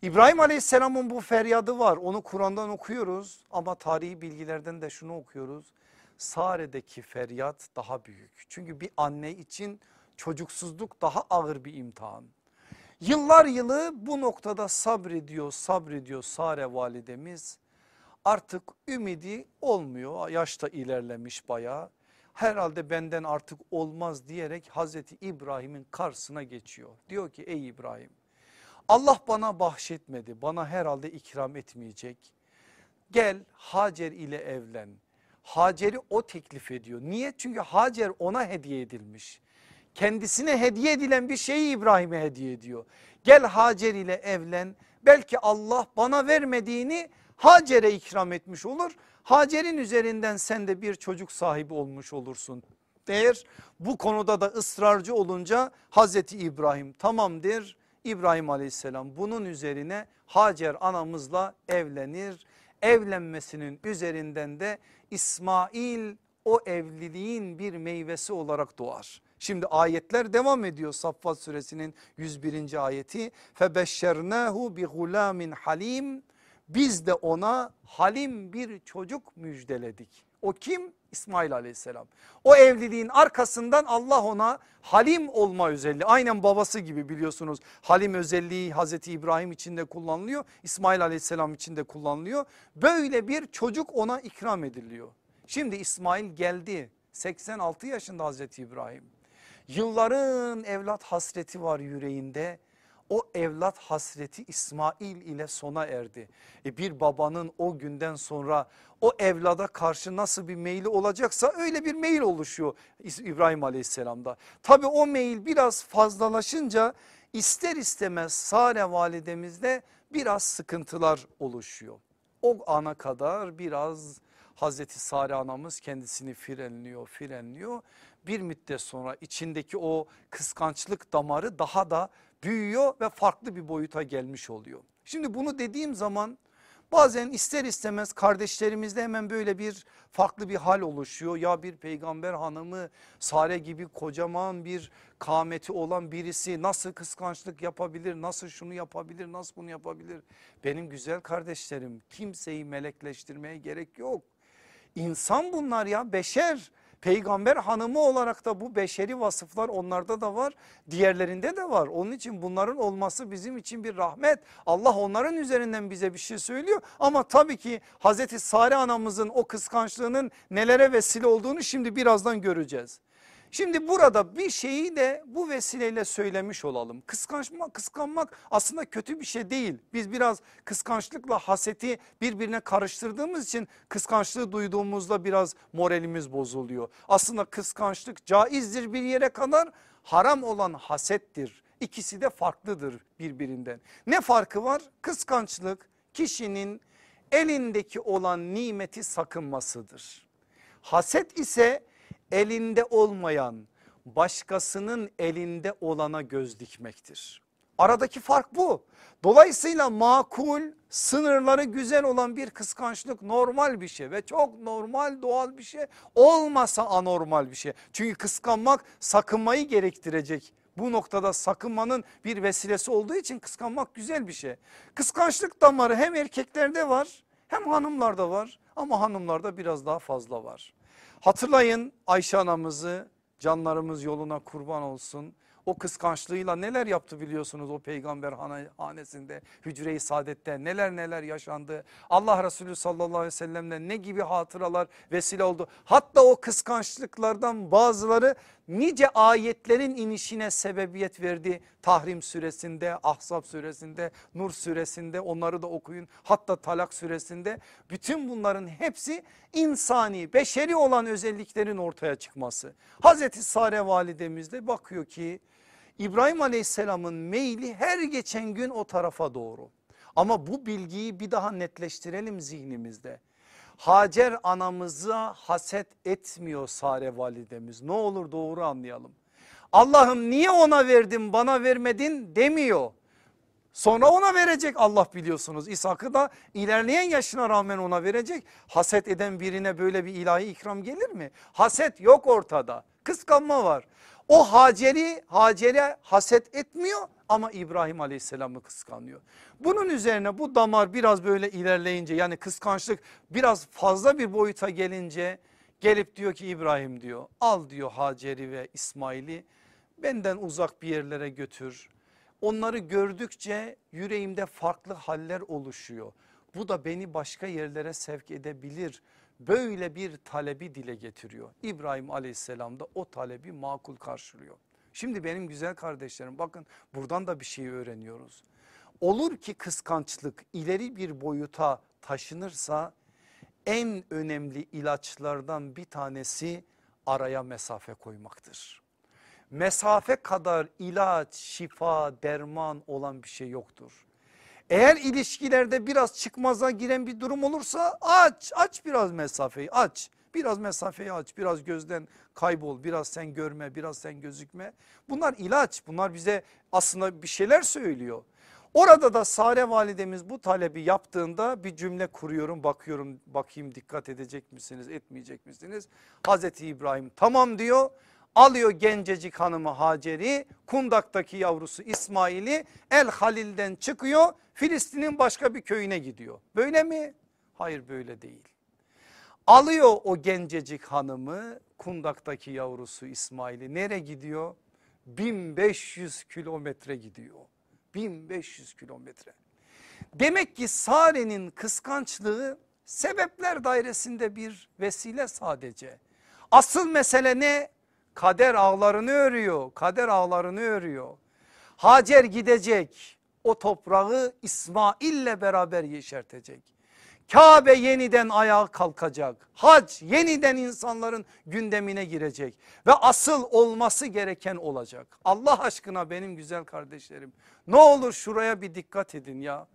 Speaker 1: İbrahim Aleyhisselam'ın bu feryadı var onu Kur'an'dan okuyoruz ama tarihi bilgilerden de şunu okuyoruz. Sare'deki feryat daha büyük çünkü bir anne için çocuksuzluk daha ağır bir imtihan. Yıllar yılı bu noktada sabrediyor sabrediyor Sare validemiz artık ümidi olmuyor yaşta ilerlemiş bayağı herhalde benden artık olmaz diyerek Hazreti İbrahim'in karşısına geçiyor. Diyor ki ey İbrahim Allah bana bahşetmedi bana herhalde ikram etmeyecek. Gel Hacer ile evlen. Hacer'i o teklif ediyor. Niye? Çünkü Hacer ona hediye edilmiş. Kendisine hediye edilen bir şeyi İbrahim'e hediye ediyor. Gel Hacer ile evlen. Belki Allah bana vermediğini Hacer'e ikram etmiş olur. Hacer'in üzerinden sen de bir çocuk sahibi olmuş olursun. Değer bu konuda da ısrarcı olunca Hazreti İbrahim tamamdır İbrahim aleyhisselam bunun üzerine Hacer anamızla evlenir. Evlenmesinin üzerinden de İsmail o evliliğin bir meyvesi olarak doğar. Şimdi ayetler devam ediyor Saffat suresinin 101. ayeti. Febeşşernahu bi gulamin halim. Biz de ona halim bir çocuk müjdeledik. O kim? İsmail aleyhisselam. O evliliğin arkasından Allah ona halim olma özelliği aynen babası gibi biliyorsunuz. Halim özelliği Hazreti İbrahim için de kullanılıyor. İsmail aleyhisselam için de kullanılıyor. Böyle bir çocuk ona ikram ediliyor. Şimdi İsmail geldi 86 yaşında Hazreti İbrahim. Yılların evlat hasreti var yüreğinde o evlat hasreti İsmail ile sona erdi. E bir babanın o günden sonra o evlada karşı nasıl bir meyli olacaksa öyle bir meyil oluşuyor İbrahim aleyhisselamda. Tabi o meyil biraz fazlalaşınca ister istemez Sare validemizde biraz sıkıntılar oluşuyor. O ana kadar biraz Hazreti Sare anamız kendisini frenliyor frenliyor. Bir müddet sonra içindeki o kıskançlık damarı daha da büyüyor ve farklı bir boyuta gelmiş oluyor. Şimdi bunu dediğim zaman bazen ister istemez kardeşlerimizde hemen böyle bir farklı bir hal oluşuyor. Ya bir peygamber hanımı Sare gibi kocaman bir kameti olan birisi nasıl kıskançlık yapabilir, nasıl şunu yapabilir, nasıl bunu yapabilir? Benim güzel kardeşlerim kimseyi melekleştirmeye gerek yok. İnsan bunlar ya beşer Peygamber hanımı olarak da bu beşeri vasıflar onlarda da var. Diğerlerinde de var. Onun için bunların olması bizim için bir rahmet. Allah onların üzerinden bize bir şey söylüyor. Ama tabii ki Hazreti Sare anamızın o kıskançlığının nelere vesile olduğunu şimdi birazdan göreceğiz. Şimdi burada bir şeyi de bu vesileyle söylemiş olalım. Kıskançmak, kıskanmak aslında kötü bir şey değil. Biz biraz kıskançlıkla haseti birbirine karıştırdığımız için kıskançlığı duyduğumuzda biraz moralimiz bozuluyor. Aslında kıskançlık caizdir bir yere kadar haram olan hasettir. İkisi de farklıdır birbirinden. Ne farkı var? Kıskançlık kişinin elindeki olan nimeti sakınmasıdır. Haset ise elinde olmayan başkasının elinde olana göz dikmektir. Aradaki fark bu. Dolayısıyla makul sınırları güzel olan bir kıskançlık normal bir şey ve çok normal doğal bir şey olmasa anormal bir şey. Çünkü kıskanmak sakınmayı gerektirecek. Bu noktada sakınmanın bir vesilesi olduğu için kıskanmak güzel bir şey. Kıskançlık damarı hem erkeklerde var hem hanımlarda var ama hanımlarda biraz daha fazla var. Hatırlayın Ayşe anamızı canlarımız yoluna kurban olsun. O kıskançlığıyla neler yaptı biliyorsunuz o peygamber hanesinde hücre-i saadette neler neler yaşandı. Allah Resulü sallallahu aleyhi ve sellemle ne gibi hatıralar vesile oldu. Hatta o kıskançlıklardan bazıları nice ayetlerin inişine sebebiyet verdi. Tahrim suresinde, Ahzab suresinde, Nur suresinde onları da okuyun. Hatta Talak suresinde bütün bunların hepsi insani, beşeri olan özelliklerin ortaya çıkması. Hazreti Sare validemiz de bakıyor ki İbrahim aleyhisselamın meyli her geçen gün o tarafa doğru. Ama bu bilgiyi bir daha netleştirelim zihnimizde. Hacer anamıza haset etmiyor Sare validemiz. Ne olur doğru anlayalım. Allah'ım niye ona verdin bana vermedin demiyor. Sonra ona verecek Allah biliyorsunuz İshak'ı da ilerleyen yaşına rağmen ona verecek. Haset eden birine böyle bir ilahi ikram gelir mi? Haset yok ortada kıskanma var. O Hacer'i Hacer'e haset etmiyor ama İbrahim aleyhisselamı kıskanıyor. Bunun üzerine bu damar biraz böyle ilerleyince yani kıskançlık biraz fazla bir boyuta gelince gelip diyor ki İbrahim diyor al diyor Hacer'i ve İsmail'i benden uzak bir yerlere götür. Onları gördükçe yüreğimde farklı haller oluşuyor. Bu da beni başka yerlere sevk edebilir. Böyle bir talebi dile getiriyor. İbrahim aleyhisselam da o talebi makul karşılıyor. Şimdi benim güzel kardeşlerim bakın buradan da bir şey öğreniyoruz. Olur ki kıskançlık ileri bir boyuta taşınırsa en önemli ilaçlardan bir tanesi araya mesafe koymaktır. Mesafe kadar ilaç, şifa, derman olan bir şey yoktur. Eğer ilişkilerde biraz çıkmaza giren bir durum olursa aç, aç biraz mesafeyi aç. Biraz mesafeyi aç, biraz gözden kaybol, biraz sen görme, biraz sen gözükme. Bunlar ilaç, bunlar bize aslında bir şeyler söylüyor. Orada da Sare validemiz bu talebi yaptığında bir cümle kuruyorum bakıyorum bakayım dikkat edecek misiniz etmeyecek misiniz? Hazreti İbrahim tamam diyor alıyor gencecik hanımı Hacer'i kundaktaki yavrusu İsmail'i El Halil'den çıkıyor Filistin'in başka bir köyüne gidiyor. Böyle mi? Hayır böyle değil. Alıyor o gencecik hanımı kundaktaki yavrusu İsmail'i nereye gidiyor? 1500 kilometre gidiyor. 1500 kilometre. Demek ki Sare'nin kıskançlığı sebepler dairesinde bir vesile sadece. Asıl mesele ne? Kader ağlarını örüyor. Kader ağlarını örüyor. Hacer gidecek. O toprağı İsmail'le beraber yeşertecek. Kabe yeniden ayağa kalkacak. Hac yeniden insanların gündemine girecek ve asıl olması gereken olacak. Allah aşkına benim güzel kardeşlerim ne olur şuraya bir dikkat edin ya.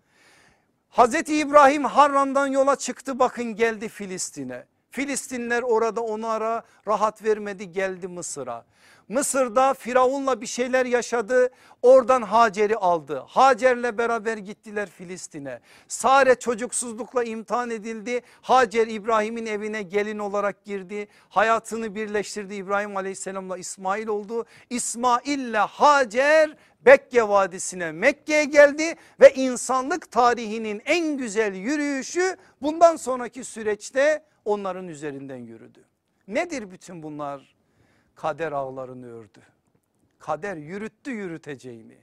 Speaker 1: Hazreti İbrahim Harran'dan yola çıktı bakın geldi Filistin'e. Filistinler orada onu ara rahat vermedi geldi Mısır'a. Mısır'da Firavun'la bir şeyler yaşadı. Oradan Hacer'i aldı. Hacer'le beraber gittiler Filistin'e. Sare çocuksuzlukla imtihan edildi. Hacer İbrahim'in evine gelin olarak girdi. Hayatını birleştirdi İbrahim aleyhisselamla İsmail oldu. İsmail'le Hacer Bekke Vadisi'ne Mekke'ye geldi ve insanlık tarihinin en güzel yürüyüşü bundan sonraki süreçte onların üzerinden yürüdü. Nedir bütün bunlar? Kader ağlarını ördü. Kader yürüttü yürüteceğini.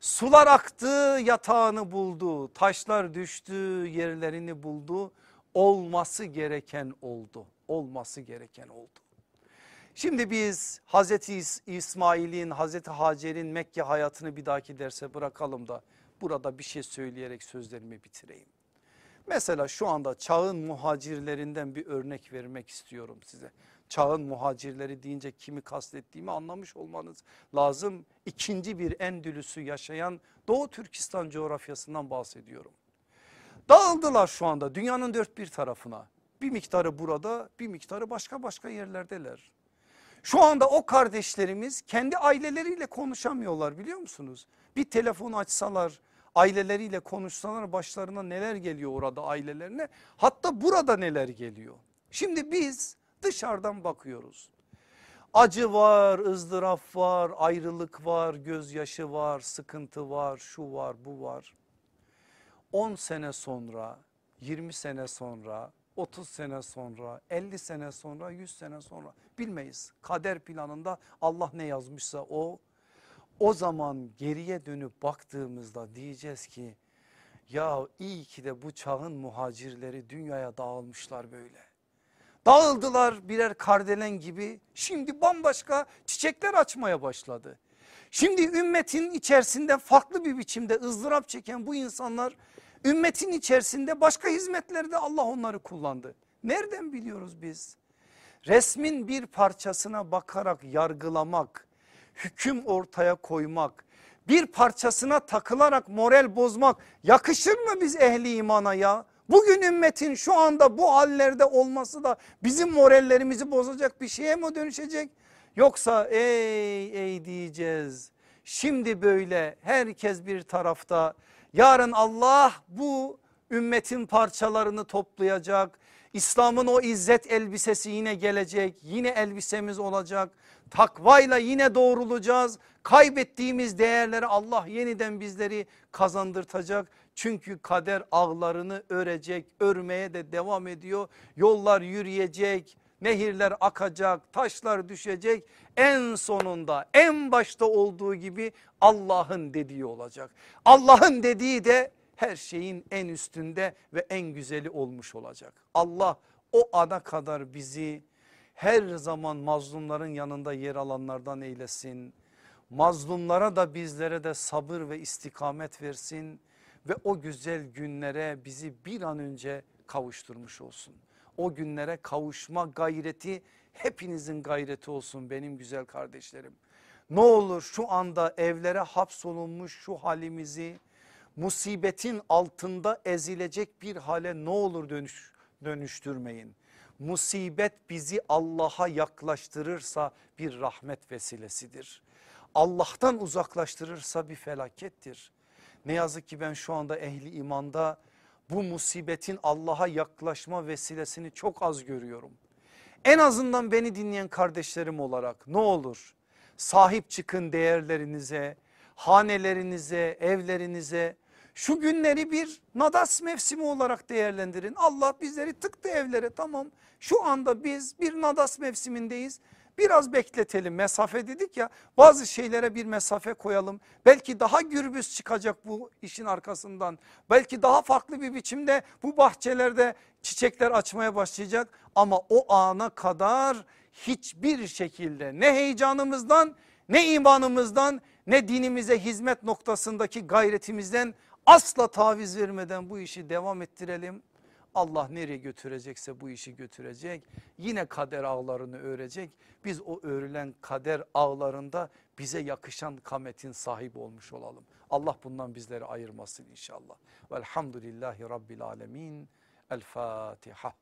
Speaker 1: Sular aktı yatağını buldu. Taşlar düştü yerlerini buldu. Olması gereken oldu. Olması gereken oldu. Şimdi biz Hazreti İsmail'in Hazreti Hacer'in Mekke hayatını bir dahaki derse bırakalım da burada bir şey söyleyerek sözlerimi bitireyim. Mesela şu anda çağın muhacirlerinden bir örnek vermek istiyorum size. Çağın muhacirleri deyince kimi kastettiğimi anlamış olmanız lazım. İkinci bir Endülüs'ü yaşayan Doğu Türkistan coğrafyasından bahsediyorum. Dağıldılar şu anda dünyanın dört bir tarafına. Bir miktarı burada bir miktarı başka başka yerlerdeler. Şu anda o kardeşlerimiz kendi aileleriyle konuşamıyorlar biliyor musunuz? Bir telefon açsalar aileleriyle konuşsalar başlarına neler geliyor orada ailelerine hatta burada neler geliyor. Şimdi biz dışarıdan bakıyoruz. Acı var, ızdırap var, ayrılık var, gözyaşı var, sıkıntı var, şu var, bu var. 10 sene sonra, 20 sene sonra, 30 sene sonra, 50 sene sonra, 100 sene sonra bilmeyiz. Kader planında Allah ne yazmışsa o o zaman geriye dönüp baktığımızda diyeceğiz ki ya iyi ki de bu çağın muhacirleri dünyaya dağılmışlar böyle. Dağıldılar birer kardelen gibi şimdi bambaşka çiçekler açmaya başladı. Şimdi ümmetin içerisinde farklı bir biçimde ızdırap çeken bu insanlar ümmetin içerisinde başka hizmetlerde Allah onları kullandı. Nereden biliyoruz biz? Resmin bir parçasına bakarak yargılamak, hüküm ortaya koymak, bir parçasına takılarak moral bozmak yakışır mı biz ehli imana ya? Bugün ümmetin şu anda bu hallerde olması da bizim morallerimizi bozacak bir şeye mi dönüşecek? Yoksa ey ey diyeceğiz. Şimdi böyle herkes bir tarafta. Yarın Allah bu ümmetin parçalarını toplayacak. İslam'ın o izzet elbisesi yine gelecek. Yine elbisemiz olacak. Takvayla yine doğrulacağız. Kaybettiğimiz değerleri Allah yeniden bizleri kazandırtacak. Çünkü kader ağlarını örecek, örmeye de devam ediyor. Yollar yürüyecek, nehirler akacak, taşlar düşecek. En sonunda en başta olduğu gibi Allah'ın dediği olacak. Allah'ın dediği de her şeyin en üstünde ve en güzeli olmuş olacak. Allah o ana kadar bizi her zaman mazlumların yanında yer alanlardan eylesin. Mazlumlara da bizlere de sabır ve istikamet versin ve o güzel günlere bizi bir an önce kavuşturmuş olsun. O günlere kavuşma gayreti hepinizin gayreti olsun benim güzel kardeşlerim. Ne olur şu anda evlere hapsolunmuş şu halimizi musibetin altında ezilecek bir hale ne olur dönüş, dönüştürmeyin. Musibet bizi Allah'a yaklaştırırsa bir rahmet vesilesidir. Allah'tan uzaklaştırırsa bir felakettir. Ne yazık ki ben şu anda ehli imanda bu musibetin Allah'a yaklaşma vesilesini çok az görüyorum. En azından beni dinleyen kardeşlerim olarak ne olur sahip çıkın değerlerinize, hanelerinize, evlerinize. Şu günleri bir nadas mevsimi olarak değerlendirin. Allah bizleri tıktı evlere tamam. Şu anda biz bir nadas mevsimindeyiz. Biraz bekletelim mesafe dedik ya bazı şeylere bir mesafe koyalım. Belki daha gürbüz çıkacak bu işin arkasından. Belki daha farklı bir biçimde bu bahçelerde çiçekler açmaya başlayacak. Ama o ana kadar hiçbir şekilde ne heyecanımızdan ne imanımızdan ne dinimize hizmet noktasındaki gayretimizden asla taviz vermeden bu işi devam ettirelim. Allah nereye götürecekse bu işi götürecek. Yine kader ağlarını örecek. Biz o örülen kader ağlarında bize yakışan kametin sahibi olmuş olalım. Allah bundan bizleri ayırmasın inşallah. Velhamdülillahi Rabbil Alemin. El Fatiha.